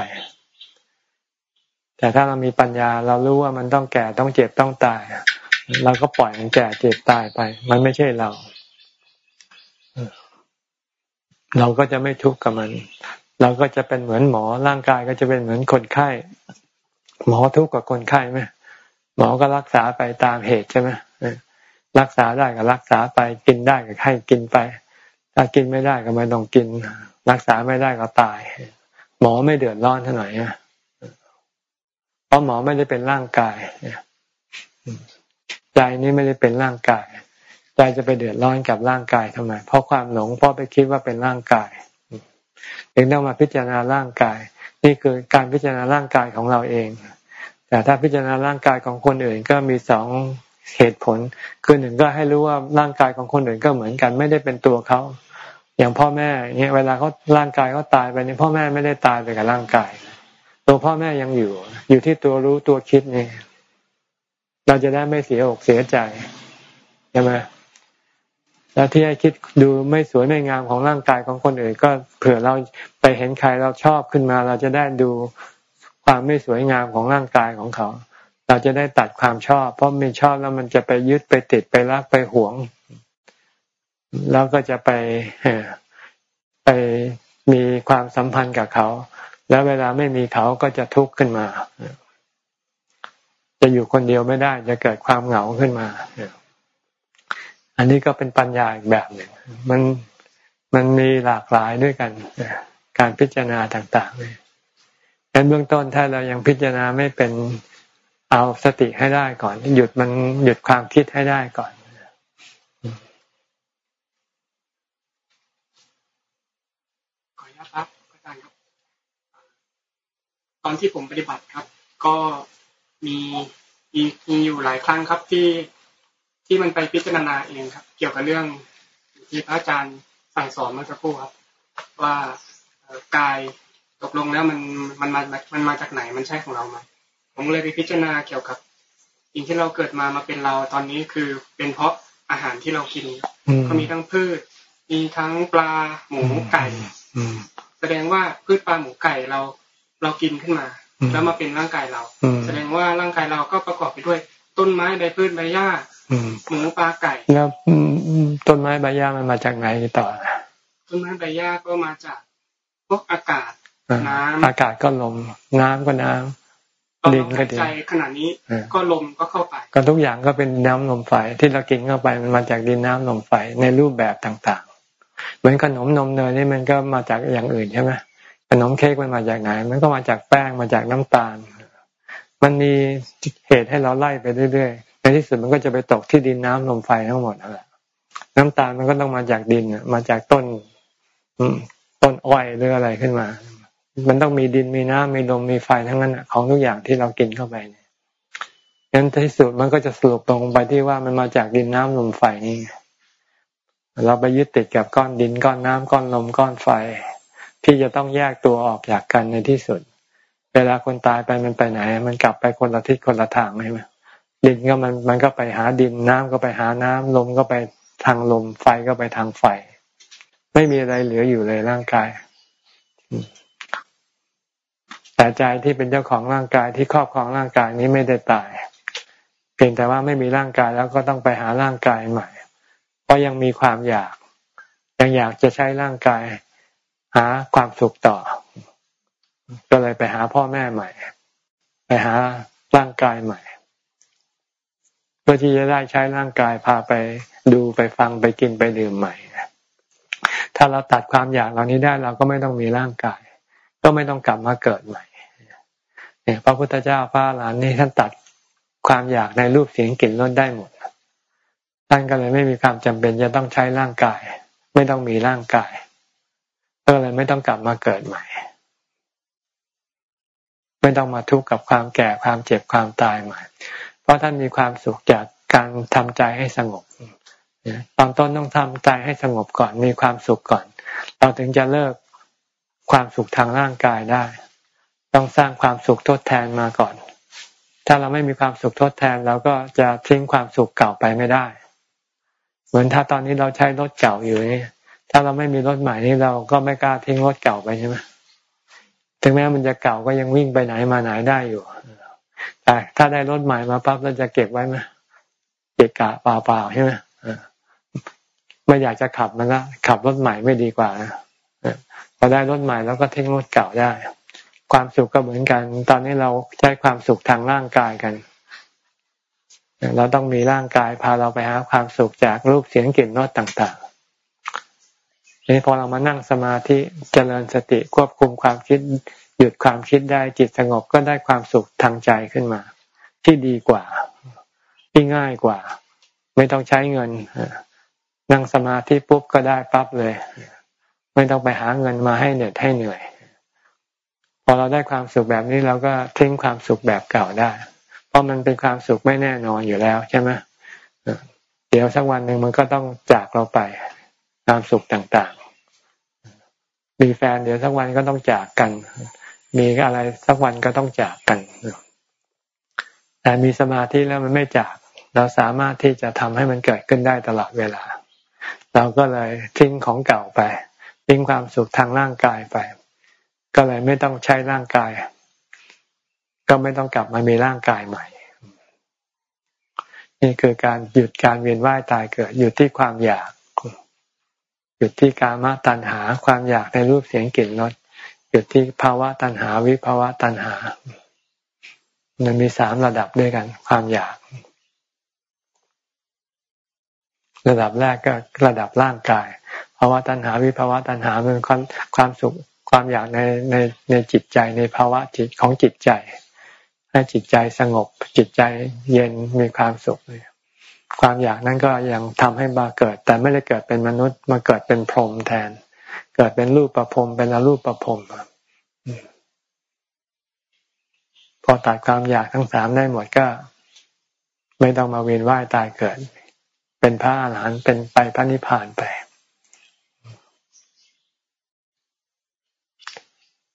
Speaker 1: แต่ถ้าเรามีปัญญาเรารู้ว่ามันต้องแก่ต้องเจ็บต้องตายเราก็ปล่อยมันแก่เจ็บตายไป มันไม่ใช่เรา เราก็จะไม่ทุกข์กับมัน เราก็จะเป็นเหมือนหมอร่างกายก็จะเป็นเหมือนคนไข้ หมอทุกข์กับคนไข้ไหมหมอก็รักษาไปตามเหตุใช่ไหมรักษาได้ก็รักษาไป กินได้ก็ให้กินไป ถ้ากินไม่ได้ก็ไม่ต้องกิน รักษาไม่ได้ก็ตาย หมอไม่เดือดร้อนเท่าไหร่เพราะหมอไม่ได้เป็นร่างกายใจนี้ไม่ได้เป็นร่างกายใจจะไปเดือดร้อนกับร่างกายทำไม เพราะความหลงเพราะไปคิดว่าเป็นร่างกายถึงต้องมาพิจารณาร่างกาย นี่คือการพิจารณาร่างกายของเราเอง แต่ถ้าพิจารณาร่างกายของคนอื่นก็มีสองเหตุผล คือหนึ่งก็ให้รู้ว่าร่างกายของคนอื่นก็เหมือนกัน ไม่ได้เป็นตัวเขา อย่างพ่อแม่เนี่ยเวลาเขาร่างกายเขาตายไปเนี่ยพ่อแม่ไม่ได้ตายไปกับร่างกายตัวพ่อแม่ยังอยู่ อยู่ที่ตัวรู้ตัวคิดนี่เราจะได้ไม่เสียอกเสียใจใช่ไหมแล้วที่ให้คิดดูไม่สวยไม่งามของร่างกายของคนอื่น ก็เผื่อเราไปเห็นใครเราชอบขึ้นมา เราจะได้ดูความไม่สวยงามของร่างกายของเขา เราจะได้ตัดความชอบ เพราะไม่ชอบแล้วมันจะไปยึดไปติดไปรักไปหวง แล้วก็จะไปไปมีความสัมพันธ์กับเขา แล้วเวลาไม่มีเขาก็จะทุกข์ขึ้นมา จะอยู่คนเดียวไม่ได้ จะเกิดความเหงาขึ้นมา อันนี้ก็เป็นปัญญาอีกแบบหนึ่งมันมันมีหลากหลายด้วยกันการพิจารณาต่างๆเลยดังเบื้องต้นถ้าเรายังพิจารณาไม่เป็นเอาสติให้ได้ก่อน หยุดมันหยุดความคิดให้ได้ก่อน
Speaker 8: ขออนุญาตครับอาจารย์ครับ ตอนที่ผมปฏิบัติครับ ก็มีมีอยู่หลายครั้งครับที่ที่มันไปพิจารณาเองครับ เกี่ยวกับเรื่องที่พระอาจารย์สั่งสอนเมื่อสักครู่ครับ ว่ากายตกลงแล้วมันมันมามันมาจากไหนมันใช่ของเราไหมผมเลยไปพิจารณาเกี่ยวกับสิ่งที่เราเกิดมามาเป็นเราตอนนี้คือเป็นเพราะอาหารที่เรากินก็มีทั้งพืช มีทั้งปลาหมูไก่แสดงว่าพืชปลาหมูไก่เรา เรากินขึ้นมา แล้วมาเป็นร่างกายเรา แสดงว่าร่างกายเราก็ประกอบไปด้วย ต้นไม้ใบพืชใบหญ้าหมูปลาไก่
Speaker 1: แล้วต้นไม้ใบหญ้ามันมาจากไหนต่อ
Speaker 8: ต้นไม้ใบหญ้าก็มาจากพวกอากาศน้ำ
Speaker 1: อากาศก็ลมน้ำก็น้ำ
Speaker 8: ดินก็ดินใจขนาดนี้ก็ลมก็เข้าไป
Speaker 1: ก็ทุกอย่างก็เป็นน้ำลมไฟที่เรากินเข้าไปมันมาจากดินน้ำลมไฟในรูปแบบต่างๆ เหมือนขนมนมเนยนี่มันก็มาจากอย่างอื่นใช่ไหมข นมเค้กมันมาจากไหน มันก็มาจากแป้งมาจากน้ำตาล มันมีเหตุให้เราไล่ไปเรื่อยๆในที่สุดมันก็จะไปตกที่ดินน้ำลมไฟทั้งหมดนั่นแหละน้ำตาลมันก็ต้องมาจากดินมาจากต้นต้นอ้อยหรืออะไรขึ้นมา มันต้องมีดินมีน้ำมีลมมีไฟทั้งนั้นของทุกอย่างที่เรากินเข้าไปเนี่ยงั้นที่สุดมันก็จะสรุปตรงไปที่ว่ามันมาจากดินน้ำลมไฟนี่เราไปยึดติดกับก้อนดินก้อนน้ำก้อนลมก้อนไฟ ที่จะต้องแยกตัวออกจากกันในที่สุด เวลาคนตายไปมันไปไหน มันกลับไปคนละทิศคนละทางใช่ไหมดินก็มันมันก็ไปหาดินน้ำก็ไปหาน้ำลมก็ไปทางลมไฟก็ไปทางไฟ ไม่มีอะไรเหลืออยู่เลยร่างกาย แต่ใจที่เป็นเจ้าของร่างกายที่ครอบครองร่างกายนี้ไม่ได้ตาย เพียงแต่ว่าไม่มีร่างกายแล้วก็ต้องไปหาร่างกายใหม่ เพราะยังมีความอยาก ยังอยากจะใช้ร่างกาย หาความสุขต่อ ก็เลยไปหาพ่อแม่ใหม่ ไปหาร่างกายใหม่ เพื่อที่จะได้ใช้ร่างกายพาไปดูไปฟังไปกินไปดื่มใหม่ ถ้าเราตัดความอยากเหล่านี้ได้เราก็ไม่ต้องมีร่างกาย ก็ไม่ต้องกลับมาเกิดใหม่เนี่ยพระพุทธเจ้าพระหลานนี่ท่านตัดความอยากในรูปเสียงกลิ่นรสได้หมดท่านก็เลยไม่มีความจำเป็นจะต้องใช้ร่างกาย ไม่ต้องมีร่างกาย ก็เลยไม่ต้องกลับมาเกิดใหม่ ไม่ต้องมาทุกข์กับความแก่ความเจ็บความตายใหม่ เพราะท่านมีความสุขจากการทำใจให้สงบตอนต้นต้องทำใจให้สงบก่อนมีความสุขก่อน เราถึงจะเลิกความสุขทางร่างกายได้ ต้องสร้างความสุขทดแทนมาก่อน ถ้าเราไม่มีความสุขทดแทนเราก็จะทิ้งความสุขเก่าไปไม่ได้ เหมือนถ้าตอนนี้เราใช้รถเก่าอยู่นี่ ถ้าเราไม่มีรถใหม่นี่เราก็ไม่กล้าทิ้งรถเก่าไปใช่ไหมถึงแม้มันจะเก่าก็ยังวิ่งไปไหนมาไหนได้อยู่แต่ถ้าได้รถใหม่มาปั๊บเราจะเก็บไว้ไหมเก็บกะเปล่าๆใช่ไหมไม่อยากจะขับมันละขับรถใหม่ไม่ดีกว่าพอได้รถใหม่แล้วก็ทิ้งรถเก่าได้ ความสุขก็เหมือนกัน ตอนนี้เราใช้ความสุขทางร่างกายกัน เราต้องมีร่างกายพาเราไปหาความสุขจากรูปเสียงกลิ่นรสต่าง นี่พอเรามานั่งสมาธิเจริญสติควบคุมความคิด หยุดความคิดได้จิตสงบก็ได้ความสุขทางใจขึ้นมา ที่ดีกว่าที่ง่ายกว่า ไม่ต้องใช้เงินนั่งสมาธิปุ๊บก็ได้ปั๊บเลย ไม่ต้องไปหาเงินมาให้เหน็ดให้เหนื่อย พอเราได้ความสุขแบบนี้เราก็ทิ้งความสุขแบบเก่าได้ เพราะมันเป็นความสุขไม่แน่นอนอยู่แล้วใช่ไหมเดี๋ยวสักวันหนึ่งมันก็ต้องจากเราไป ความสุขต่างๆ มีแฟนเดี๋ยวสักวันก็ต้องจากกัน มีอะไรสักวันก็ต้องจากกัน แต่มีสมาธิแล้วมันไม่จาก เราสามารถที่จะทำให้มันเกิดขึ้นได้ตลอดเวลา เราก็เลยทิ้งของเก่าไป ทิ้งความสุขทางร่างกายไป ก็เลยไม่ต้องใช้ร่างกาย ก็ไม่ต้องกลับมามีร่างกายใหม่นี่คือการหยุดการเวียนว่ายตายเกิดหยุดที่ความอยาก ยุดที่การมาตัณหาความอยากในรูปเสียงกลิ่นรสหยุดที่ภาวะตัณหาวิภาวะตัณหา มันมีสามระดับด้วยกัน ความอยาก ระดับแรกก็ระดับร่างกายภาวะตัณหาวิภาวะตัณหาเป็นความความสุขความอยากในในในจิตใจในภาวะจิตของจิตใจ ให้จิตใจสงบจิตใจเย็นมีความสุขเลย ความอยากนั้นก็ยังทำให้มาเกิด แต่ไม่ได้เกิดเป็นมนุษย์มาเกิดเป็นพรหมแทน เกิดเป็นรูปประพรมเป็นอรูปประพรมพอตัดความอยากทั้งสามได้หมดก็ ไม่ต้องมาเวียนว่ายตายเกิด เป็นพระอรหันต์เป็นไปพระนิพพานไป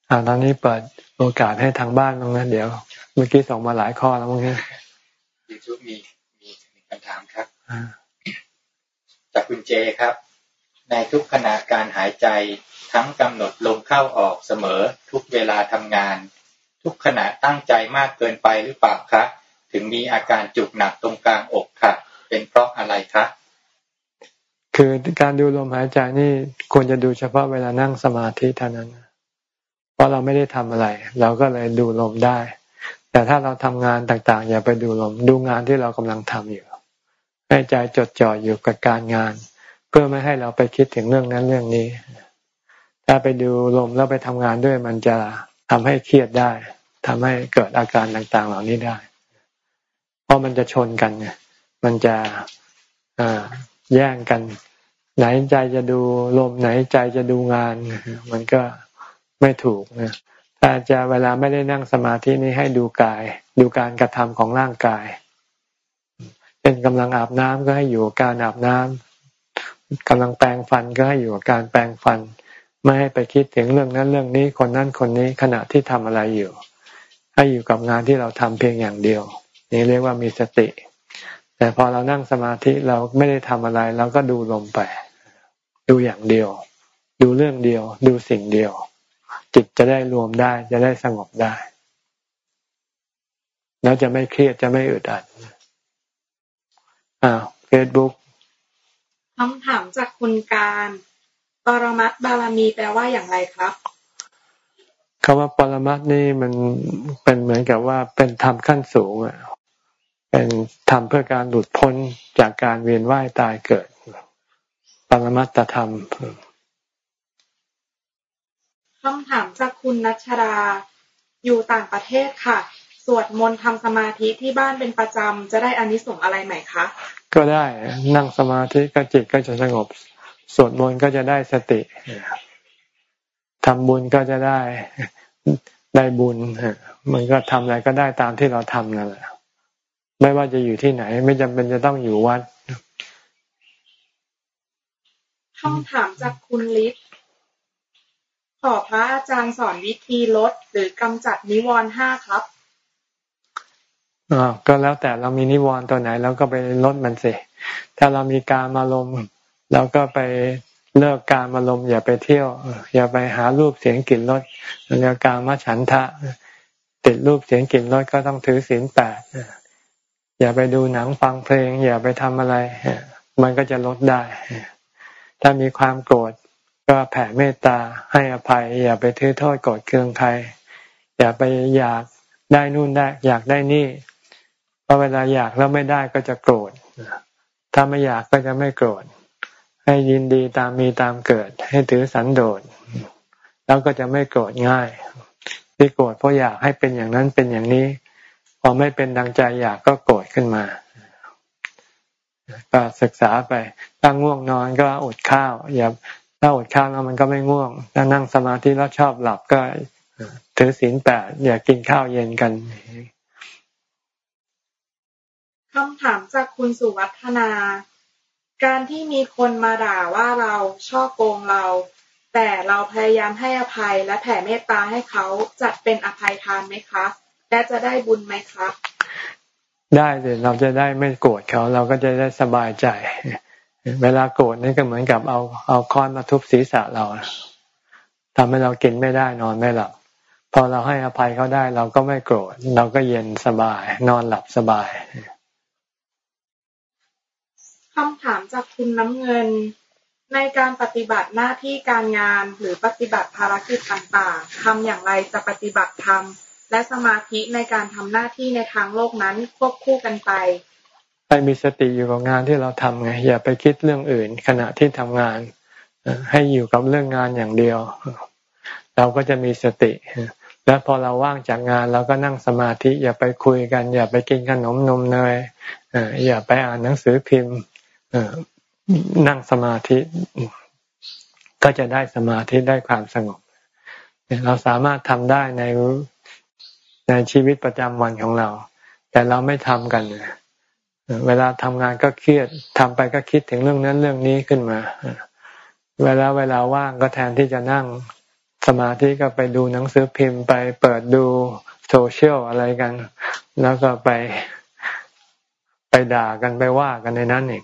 Speaker 1: อ่าตอนนี้เปิดโอกาสให้ทางบ้านบ้างนะเดี๋ยว เมื่อกี้ส่งมาหลายข้อแล้วมั้งเนี่ย
Speaker 7: ยูทูบมี ถามครับจากคุณเจครับ ในทุกขณะการหายใจทั้งกำหนดลมเข้าออกเสมอทุกเวลาทำงาน ทุกขณะตั้งใจมากเกินไปหรือเปล่าคะถึงมีอาการจุกหนักตรงกลางอกค่ะ เป็นเพราะอะไรคะ
Speaker 1: คือการดูลมหายใจนี่ควรจะดูเฉพาะเวลานั่งสมาธิเท่านั้น เพราะเราไม่ได้ทำอะไร เราก็เลยดูลมได้ แต่ถ้าเราทำงานต่างๆ อย่าไปดูลม ดูงานที่เรากำลังทำอยู่ ให้ใจจดจ่ออยู่กับการงาน เพื่อไม่ให้เราไปคิดถึงเรื่องนั้นเรื่องนี้ ถ้าไปดูลมแล้วไปทำงานด้วย มันจะทำให้เครียดได้ทำให้เกิดอาการต่างๆ เหล่านี้ได้ เพราะมันจะชนกันไงมันจะแย่งกัน ไหนใจจะดูลมไหนใจจะดูงาน มันก็ไม่ถูกนะถ้าจะเวลาไม่ได้นั่งสมาธินี้ให้ดูกาย ดูการกระทำของร่างกาย เป็นกำลังอาบน้ำก็ให้อยู่การอาบน้ำกำลังแปรงฟันก็ให้อยู่กับการแปรงฟัน ไม่ให้ไปคิดถึงเรื่องนั้นเรื่องนี้คนนั้นคนนี้ขณะที่ทำอะไรอยู่ ให้อยู่กับงานที่เราทำเพียงอย่างเดียว นี่เรียกว่ามีสติ แต่พอเรานั่งสมาธิเราไม่ได้ทำอะไรเราก็ดูลมไป ดูอย่างเดียว ดูเรื่องเดียว ดูสิ่งเดียว จิตจะได้รวมได้จะได้สงบได้ แล้วจะไม่เครียดจะไม่อึดอัด อ้าวเฟซบุ๊ก
Speaker 9: คำถามจากคุณการปรมัตบารมีแปลว่าอย่างไรครับ
Speaker 1: คำว่าปรมัตนี่มันเป็นเหมือนกับว่าเป็นธรรมขั้นสูงอะเป็นทำเพื่อการหลุดพ้นจากการเวียนว่ายตายเกิด ปรมัตธรรม
Speaker 9: คำถามจากคุณนัชรา อยู่ต่างประเทศค่ะ สวดมนต์ทำสมาธิที่บ้านเป็นประจำจะได้อานิสงส์อะไรไหมคะ
Speaker 1: ก็ได้นั่งสมาธิก็จิตก็จะสงบ สวดมนต์ก็จะได้สติทำบุญก็จะได้ได้บุญมันก็ทำอะไรก็ได้ตามที่เราทำนั่นแหละไม่ว่าจะอยู่ที่ไหน ไม่จำเป็นจะต้องอยู่วัด
Speaker 9: คำถามจากคุณลิศขอพระอาจารย์สอนวิธีลดหรือกำจัดนิวรณ์ห้าครับ
Speaker 1: อ๋อ ก็แล้วแต่เรามีนิวรณ์ตัวไหนเราก็ไปลดมันสิถ้าเรามีการมาลมเราก็ไปเลิกการมาลมอย่าไปเที่ยวอย่าไปหารูปเสียงกลิ่นรสเรียกการมาฉันทะ ติดรูปเสียงกลิ่นรสก็ต้องถือศีลแปดอย่าไปดูหนังฟังเพลง อย่าไปทำอะไร มันก็จะลดได้ ถ้ามีความโกรธก็แผ่เมตตาให้อภัย อย่าไปถือโทษโกรธเคืองใครอย่าไปอยากได้นู่นได้ อยากได้นี่ ราะเวลาอยากแล้วไม่ได้ก็จะโกรธ ถ้าไม่อยากก็จะไม่โกรธ ให้ยินดีตามมีตามเกิด ให้ถือสันโดษ แล้วก็จะไม่โกรธง่าย ที่โกรธเพราะอยากให้เป็นอย่างนั้นเป็นอย่างนี้ พอไม่เป็นดังใจอยากก็โกรธขึ้นมา ก็ศึกษาไป ถ้าง่วงนอนก็อดข้าว อย่า ถ้าอดข้าวแล้วมันก็ไม่ง่วง ถ้านั่งสมาธิแล้วชอบหลับก็ถือศีลแปดอย่ากินข้าวเย็นกันำ
Speaker 9: ถามจากคุณสุวัฒนา การที่มีคนมาด่าว่าเราชอบโกงเรา แต่เราพยายามให้อภัยและแผ่เมตตาให้เขาจัดเป็นอภัยทานไหมคะและจะได้บุญไหมคะ
Speaker 1: ได้เลยเราจะได้ไม่โกรธเขาเราก็จะได้สบายใจ เวลาโกรธนี่ก็เหมือนกับเอาเอาค้อนมาทุบศีรษะเราทำให้เรากินไม่ได้นอนไม่หลับพอเราให้อภัยเขาได้เราก็ไม่โกรธเราก็เย็นสบาย นอนหลับสบายำ
Speaker 9: ถามจากคุณน้ำเงิน ในการปฏิบัติหน้าที่การงานหรือปฏิบัติภารกิจต่างๆทำอย่างไรจะปฏิบัติธรรมและสมาธิในการทำหน้าที่ในทางโลกนั้นควบคู่กันไป
Speaker 1: ให้มีสติอยู่กับงานที่เราทำไงอย่าไปคิดเรื่องอื่น ขณะที่ทำงานให้อยู่กับเรื่องงานอย่างเดียว เราก็จะมีสติแล้วพอเราว่างจากงานเราก็นั่งสมาธิ อย่าไปคุยกัน อย่าไปกินขนมนมเนยอย่าไปอ่านหนังสือพิมพ์ นั่งสมาธิ ก็จะได้สมาธิได้ความสงบเราสามารถทำได้ในในชีวิตประจำวันของเรา แต่เราไม่ทำกันเวลาทำงานก็เครียดทำไปก็คิดถึงเรื่องนั้นเรื่องนี้ขึ้นมา เวลาเวลาว่างก็แทนที่จะนั่งสมาธิก็ไปดูหนังสือพิมพ์ไปเปิดดูโซเชียลอะไรกัน แล้วก็ไปไปด่ากันไปว่ากันในนั้นอี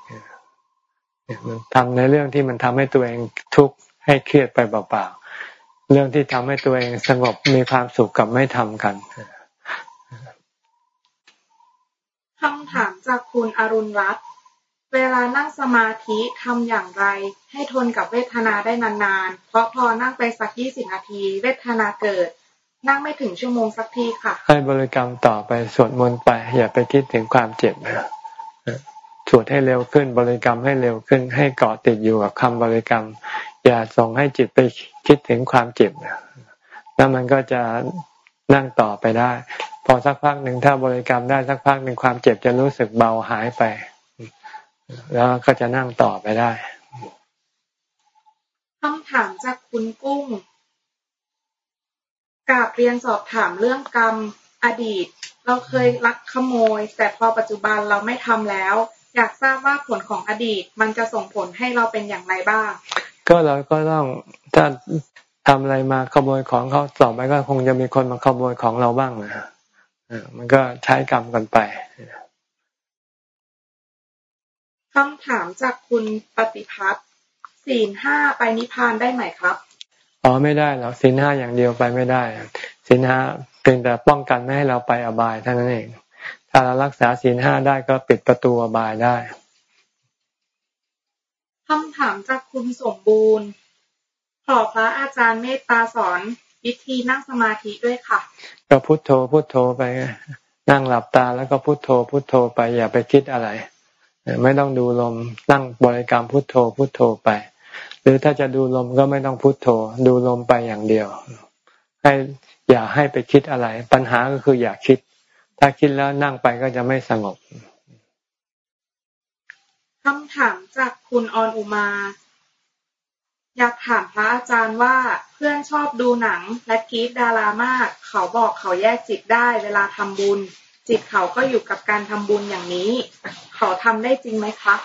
Speaker 1: กทำในเรื่องที่มันทำให้ตัวเองทุกข์ให้เครียดไปเปล่าๆ เรื่องที่ทำให้ตัวเองสงบมีความสุขกับไม่ทำกัน
Speaker 9: คำถามจากคุณอรุณรัตน์เวลานั่งสมาธิทำอย่างไร ให้ทนกับเวทนาได้นานๆ เพราะพอนั่งไปสักยี่สิบนาที เวทนาเกิด นั่งไม่ถึงชั่วโมงสักทีค่ะ
Speaker 1: ให้บริกรรมต่อไปสวดมนต์ไป อย่าไปคิดถึงความเจ็บนะ สวดให้เร็วขึ้นบริกรรมให้เร็วขึ้น ให้เกาะติดอยู่กับคำบริกรรม อย่าส่งให้จิตไปคิดถึงความเจ็บแล้วมันก็จะนั่งต่อไปได้ พอสักพักหนึ่งถ้าบริกรรมได้สักพักหนึ่งความเจ็บจะรู้สึกเบาหายไป แล้วก็จะนั่งต่อไปได้
Speaker 9: คำถามจากคุณกุ้งกาบเรียนสอบถามเรื่องกรรมอดีต เราเคยลักขโมย แต่พอปัจจุบันเราไม่ทำแล้ว อยากทราบว่าผลของอดีตมันจะส่งผลให้เราเป็นอย่างไรบ้าง
Speaker 1: ก็เราก็ต้องถ้าทำอะไรมาขโมยของเขาต่อไปก็คงจะมีคนมาขโมยของเราบ้างนะมันก็ใช้กรรมกันไป
Speaker 9: คำถามจากคุณปฏิพัฒน์ศีลห้าไปนิพพานได้ไหมครับ
Speaker 1: อ๋อไม่ได้หรอกศีลห้าอย่างเดียวไปไม่ได้ศีลห้าเป็นแต่ป้องกันไม่ให้เราไปอบายเท่านั้นเอง ถ้าเรารักษาศีลห้าได้ก็ปิดประตูอบายได้
Speaker 9: คำถามจากคุณสมบูรณ์ ขอพระอาจารย์เมตตาสอนวิธีนั่งสมาธิด้วยค่ะ
Speaker 1: ก็พุโทโธพุโทโธไป นั่งหลับตาแล้วก็พุโทโธพุโทโธไปอย่าไปคิดอะไร ไม่ต้องดูลมนั่งบริกรรมพุโทโธพุโทโธไป หรือถ้าจะดูลมก็ไม่ต้องพุโทโธ ดูลมไปอย่างเดียว ให้อย่าให้ไปคิดอะไร ปัญหาก็คืออย่าคิด ถ้าคิดแล้วนั่งไปก็จะไม่สงบ
Speaker 9: คำถามจากคุณออนอุมา อยากถามพระอาจารย์ว่าเพื่อนชอบดูหนังและกีดดารามาก เขาบอกเขาแยกจิตได้เวลาทำบุญ จิตเขาก็อยู่กับการทำบุญอย่างนี้ เขาทำได้จริงไหมคะ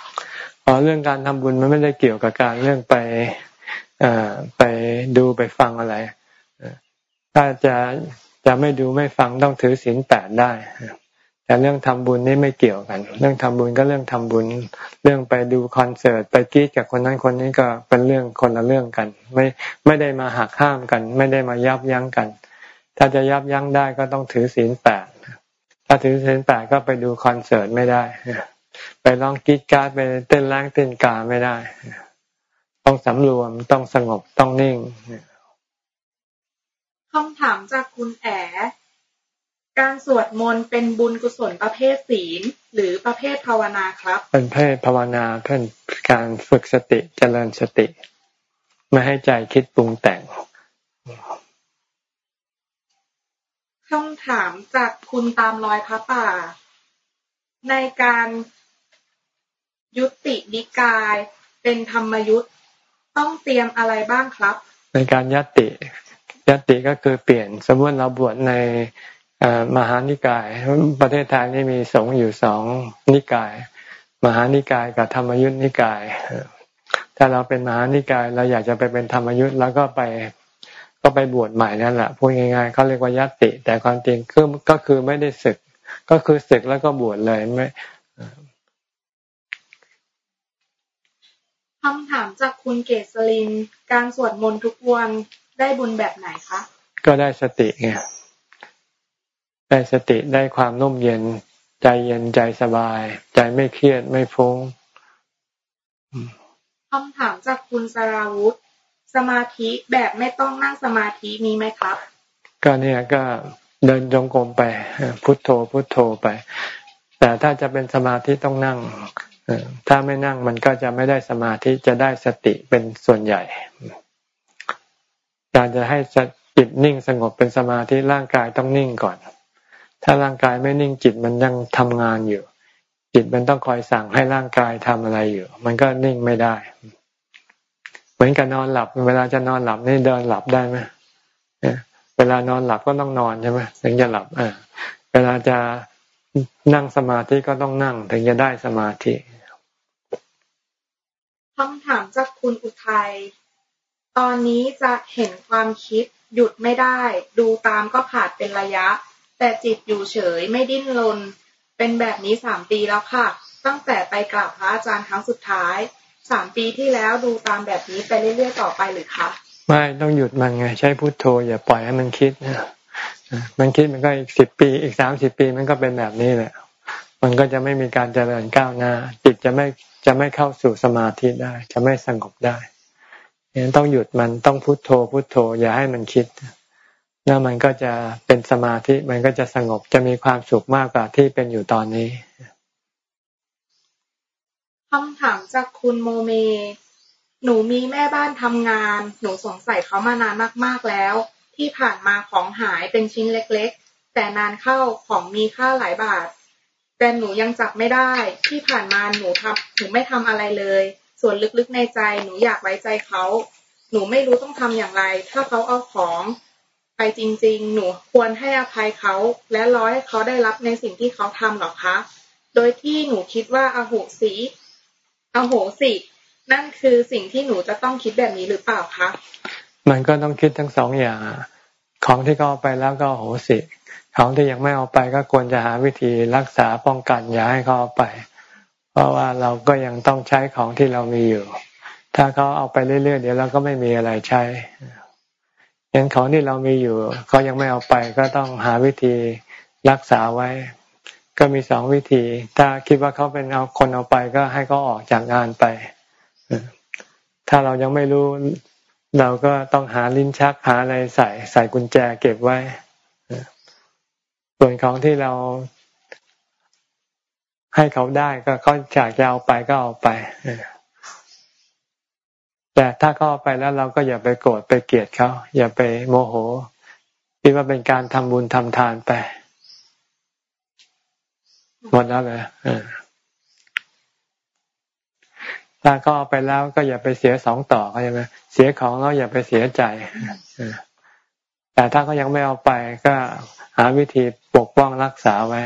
Speaker 1: อ๋อเรื่องการทำบุญมันไม่ได้เกี่ยวกับการเรื่องไปไปดูไปฟังอะไรถ้าจะ จะไม่ดูไม่ฟังต้องถือศีลแปดได้ แต่เรื่องทำบุญนี่ไม่เกี่ยวกัน เรื่องทำบุญก็เรื่องทำบุญ เรื่องไปดูคอนเสิร์ตไปกีดกับคนนั้นคนนี้ก็เป็นเรื่องคนละเรื่องกัน ไม่ไม่ได้มาหักห้ามกัน ไม่ได้มายับยั้งกัน ถ้าจะยับยั้งได้ก็ต้องถือศีลแปดถ้าถือศีลแปดก็ไปดูคอนเสิร์ตไม่ได้ไปลองกีดการ์ดไปเต้นแรงเต้นกาไม่ได้ ต้องสำรวมต้องสงบต้องนิ่ง
Speaker 9: คำถามจากคุณแอ การสวดมนต์เป็นบุญกุศลประเภทศีล หรือประเภทภาวนาครับ
Speaker 1: เป็นเพศภาวนาเป็นการฝึกสติเจริญสติ ไม่ให้ใจคิดปรุงแต่ง
Speaker 9: คำถามจากคุณตามรอยพระป่า ในการยุตินิกายเป็นธรรมยุทธ์ต้องเตรียมอะไรบ้างครับ
Speaker 1: ในการยัติ ยัติก็คือเปลี่ยน สมมติเราบวชในมหานิกาย ประเทศไทยนี่มีสงฆ์อยู่สองนิกาย มหานิกายกับธรรมยุทธนิกาย ถ้าเราเป็นมหานิกายเราอยากจะไปเป็นธรรมยุทธแล้วก็ไปก็ไปบวชใหม่นั่นแหละพูดง่ายๆเขาเรียกว่ายัตติ แต่ความจริงก็คือไม่ได้ศึก ก็คือศึกแล้วก็บวชเลยไม่
Speaker 9: คำถามจากคุณเกษลิน การสวดมนต์ทุกวัน ได้บุญแบบไหนคะ
Speaker 1: ก็ได้สติไงได้สติได้ความนุ่มเย็น ใจเย็นใจสบาย ใจไม่เครียดไม่ฟุ้ง
Speaker 9: คำถามจากคุณสราวุธ สมาธิแบบไม่ต้องนั่งสมาธิมีไหมครับ
Speaker 1: ก็เนี่ยก็เดินจงกรมไป พุทโธพุทโธไป แต่ถ้าจะเป็นสมาธิต้องนั่งถ้าไม่นั่งมันก็จะไม่ได้สมาธิจะได้สติเป็นส่วนใหญ่ การจะให้จิตนิ่งสงบเป็นสมาธิร่างกายต้องนิ่งก่อน ถ้าร่างกายไม่นิ่งจิตมันยังทำงานอยู่ จิตมันต้องคอยสั่งให้ร่างกายทำอะไรอยู่ มันก็นิ่งไม่ได้ เหมือนกับนอนหลับ เวลาจะนอนหลับนี่เดินหลับได้ไหมเวลานอนหลับก็ต้องนอนใช่ไหมถึงจะหลับเออเวลาจะนั่งสมาธิก็ต้องนั่งถึงจะได้สมาธิ
Speaker 9: คำถามจากคุณอุทัย ตอนนี้จะเห็นความคิดหยุดไม่ได้ ดูตามก็ขาดเป็นระยะ แต่จิตอยู่เฉยไม่ดิ้นรนเป็นแบบนี้สามปีแล้วค่ะ ตั้งแต่ไปกราบพระอาจารย์ครั้งสุดท้ายสามปีที่แล้วดูตามแบบนี้ไปเรื่อยๆต่อไปหรือคะ
Speaker 1: ไม่ต้องหยุดมันไง ใช้พุทโธ อย่าปล่อยให้มันคิดนะมันคิดมันก็อีกสิบปี อีกสามสิบปีมันก็เป็นแบบนี้แหละ มันก็จะไม่มีการเจริญก้าวหน้าจิตจะไม่จะไม่เข้าสู่สมาธิได้ จะไม่สงบได้ ยังต้องหยุดมันต้องพุโทโธพุโทโธ อย่าให้มันคิดแล้วมันก็จะเป็นสมาธิมันก็จะสงบจะมีความสุขมากกว่าที่เป็นอยู่ตอนนี้
Speaker 9: คำถามจากคุณโมเม หนูมีแม่บ้านทำงาน หนูสงสัยเขามานานมาก ๆแล้ว ที่ผ่านมาของหายเป็นชิ้นเล็ก ๆ แต่นานเข้าของมีค่าหลายบาท แต่หนูยังจับไม่ได้ ที่ผ่านมาหนูทำหนูไม่ทำอะไรเลย ส่วนลึกๆในใจหนูอยากไว้ใจเขาหนูไม่รู้ต้องทำอย่างไร ถ้าเขาเอาของไปจริง ๆ หนูควรให้อภัยเขา และรอให้เขาได้รับในสิ่งที่เขาทำหรอคะ โดยที่หนูคิดว่าอโหสีอโหสิ นั่นคือสิ่งที่หนูจะต้องคิดแบบนี้หรือเปล่าคะ
Speaker 1: มันก็ต้องคิดทั้งสองอย่าง ของที่เขาเอาไปแล้วก็โหสิ ของที่ยังไม่เอาไปก็ควรจะหาวิธีรักษาป้องกันอย่าให้เขาเอาไป ราะว่าเราก็ยังต้องใช้ของที่เรามีอยู่ ถ้าเขาเอาไปเรื่อยๆเดี๋ยวเราก็ไม่มีอะไรใช้ยังของที่เรามีอยู่เขายังไม่เอาไปก็ต้องหาวิธีรักษาไว้ ก็มีสองวิธี ถ้าคิดว่าเขาเป็นเอาคนเอาไปก็ให้เขาออกจากงานไป ถ้าเรายังไม่รู้ เราก็ต้องหาลิ้นชักหาอะไรใส่ ใส่กุญแจเก็บไว้ส่วนของที่เรา ให้เขาได้ก็เขาอยากจะเอาไปก็เอาไปแต่ถ้าเขาเอาไปแล้วเราก็อย่าไปโกรธไปเกลียดเขาอย่าไปโมโหคิดว่าเป็นการทำบุญทำทานไปหมดแล้วเลยถ้าก็เอาไปแล้วก็อย่าไปเสียสองต่อเข้าใจไหมเสียของแล้วอย่าไปเสียใจแต่ถ้าเขายังไม่เอาไปก็หาวิธี ป้องรักษาไว้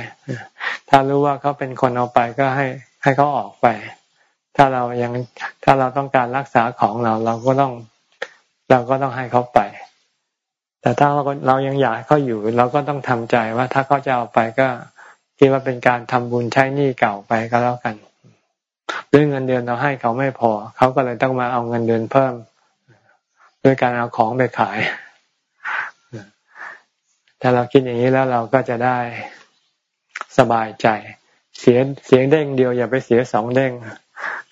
Speaker 1: ถ้ารู้ว่าเขาเป็นคนเอาไปก็ให้ให้เขาออกไป ถ้าเรายังถ้าเราต้องการรักษาของเรา เราก็ต้องเราก็ต้องให้เขาไป แต่ถ้าเราเรายังอยากเขาอยู่ เราก็ต้องทำใจว่า ถ้าเขาจะเอาไปก็คิดว่าเป็นการทำบุญใช้หนี้เก่าไปก็แล้วกันเรื่องเงินเดือนเราให้เขาไม่พอ เขาก็เลยต้องมาเอาเงินเดือนเพิ่ม ด้วยการเอาของไปขาย ถ้าเราคิดอย่างนี้แล้วเราก็จะได้สบายใจ เสียเสียงเด้งเดียวอย่าไปเสียสองเด้ง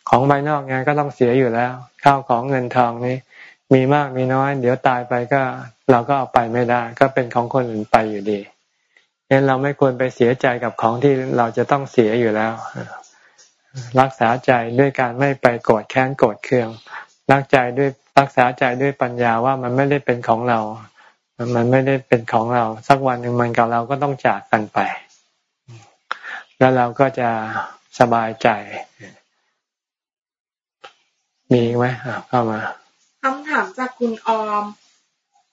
Speaker 1: ของภายนอกไงก็ต้องเสียอยู่แล้วข้าวของเงินทองนี้ มีมากมีน้อย เดี๋ยวตายไปก็ เราก็เอาไปไม่ได้ ก็เป็นของคนอื่นไปอยู่ดีงั้นเราไม่ควรไปเสียใจกับของที่เราจะต้องเสียอยู่แล้ว รักษาใจด้วยการไม่ไปโกรธแค้นโกรธเคืองรักใจด้วยรักษาใจด้วยปัญญาว่ามันไม่ได้เป็นของเรา มันไม่ได้เป็นของเรา สักวันหนึ่งมันกับเราก็ต้องจากกันไป แล้วเราก็จะสบายใจ มีไหมเข้ามา
Speaker 9: คำถามจากคุณออม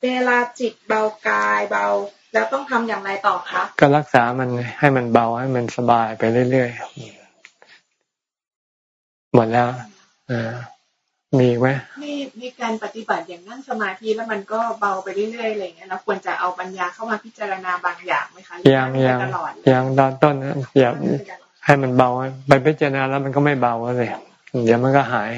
Speaker 9: เวลาจิตเบากายเบา แล้วต้องทำอย่างไรต่อคะ
Speaker 1: ก็รักษามันให้มันเบาให้มันสบายไปเรื่อยๆ หมดแล้วอ มีไหม
Speaker 4: มีมีการปฏิบัติอย่างนั่งสมาธิแล้วมันก็เบาไปเรื่อยๆอะไรเงี้ยเราควรจะเอาปัญญาเข้ามาพิจารณาบางอย่างไหมคะ
Speaker 1: ยังยังยังตอนต้นอย่าให้มันเบาไปพิจารณาแล้วมันก็ไม่เบาเลยเดี๋ยวมันก็หาย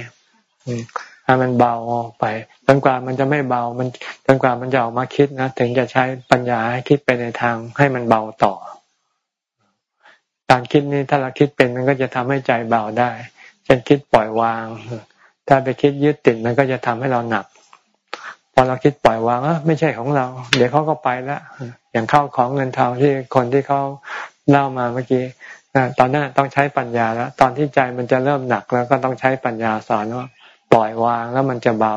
Speaker 1: ให้มันเบาออกไปจนกว่ามันจะไม่เบามันจนกว่ามันจะออกมาคิดนะถึงจะใช้ปัญญาให้คิดไปในทางให้มันเบาต่อ การคิดนี้ถ้าเราคิดเป็นมันก็จะทำให้ใจเบาได้เช่นคิดปล่อยวาง ถ้าไปคิดยึดติดมันก็จะทำให้เราหนัก พอเราคิดปล่อยวางอะไม่ใช่ของเรา เดี๋ยวเขาก็ไปละอย่างเข้าของเงินทองที่คนที่เขาเล่ามาเมื่อกี้ตอนนั้นต้องใช้ปัญญาแล้ว ตอนที่ใจมันจะเริ่มหนักแล้วก็ต้องใช้ปัญญาสอนว่าปล่อยวางแล้วมันจะเบา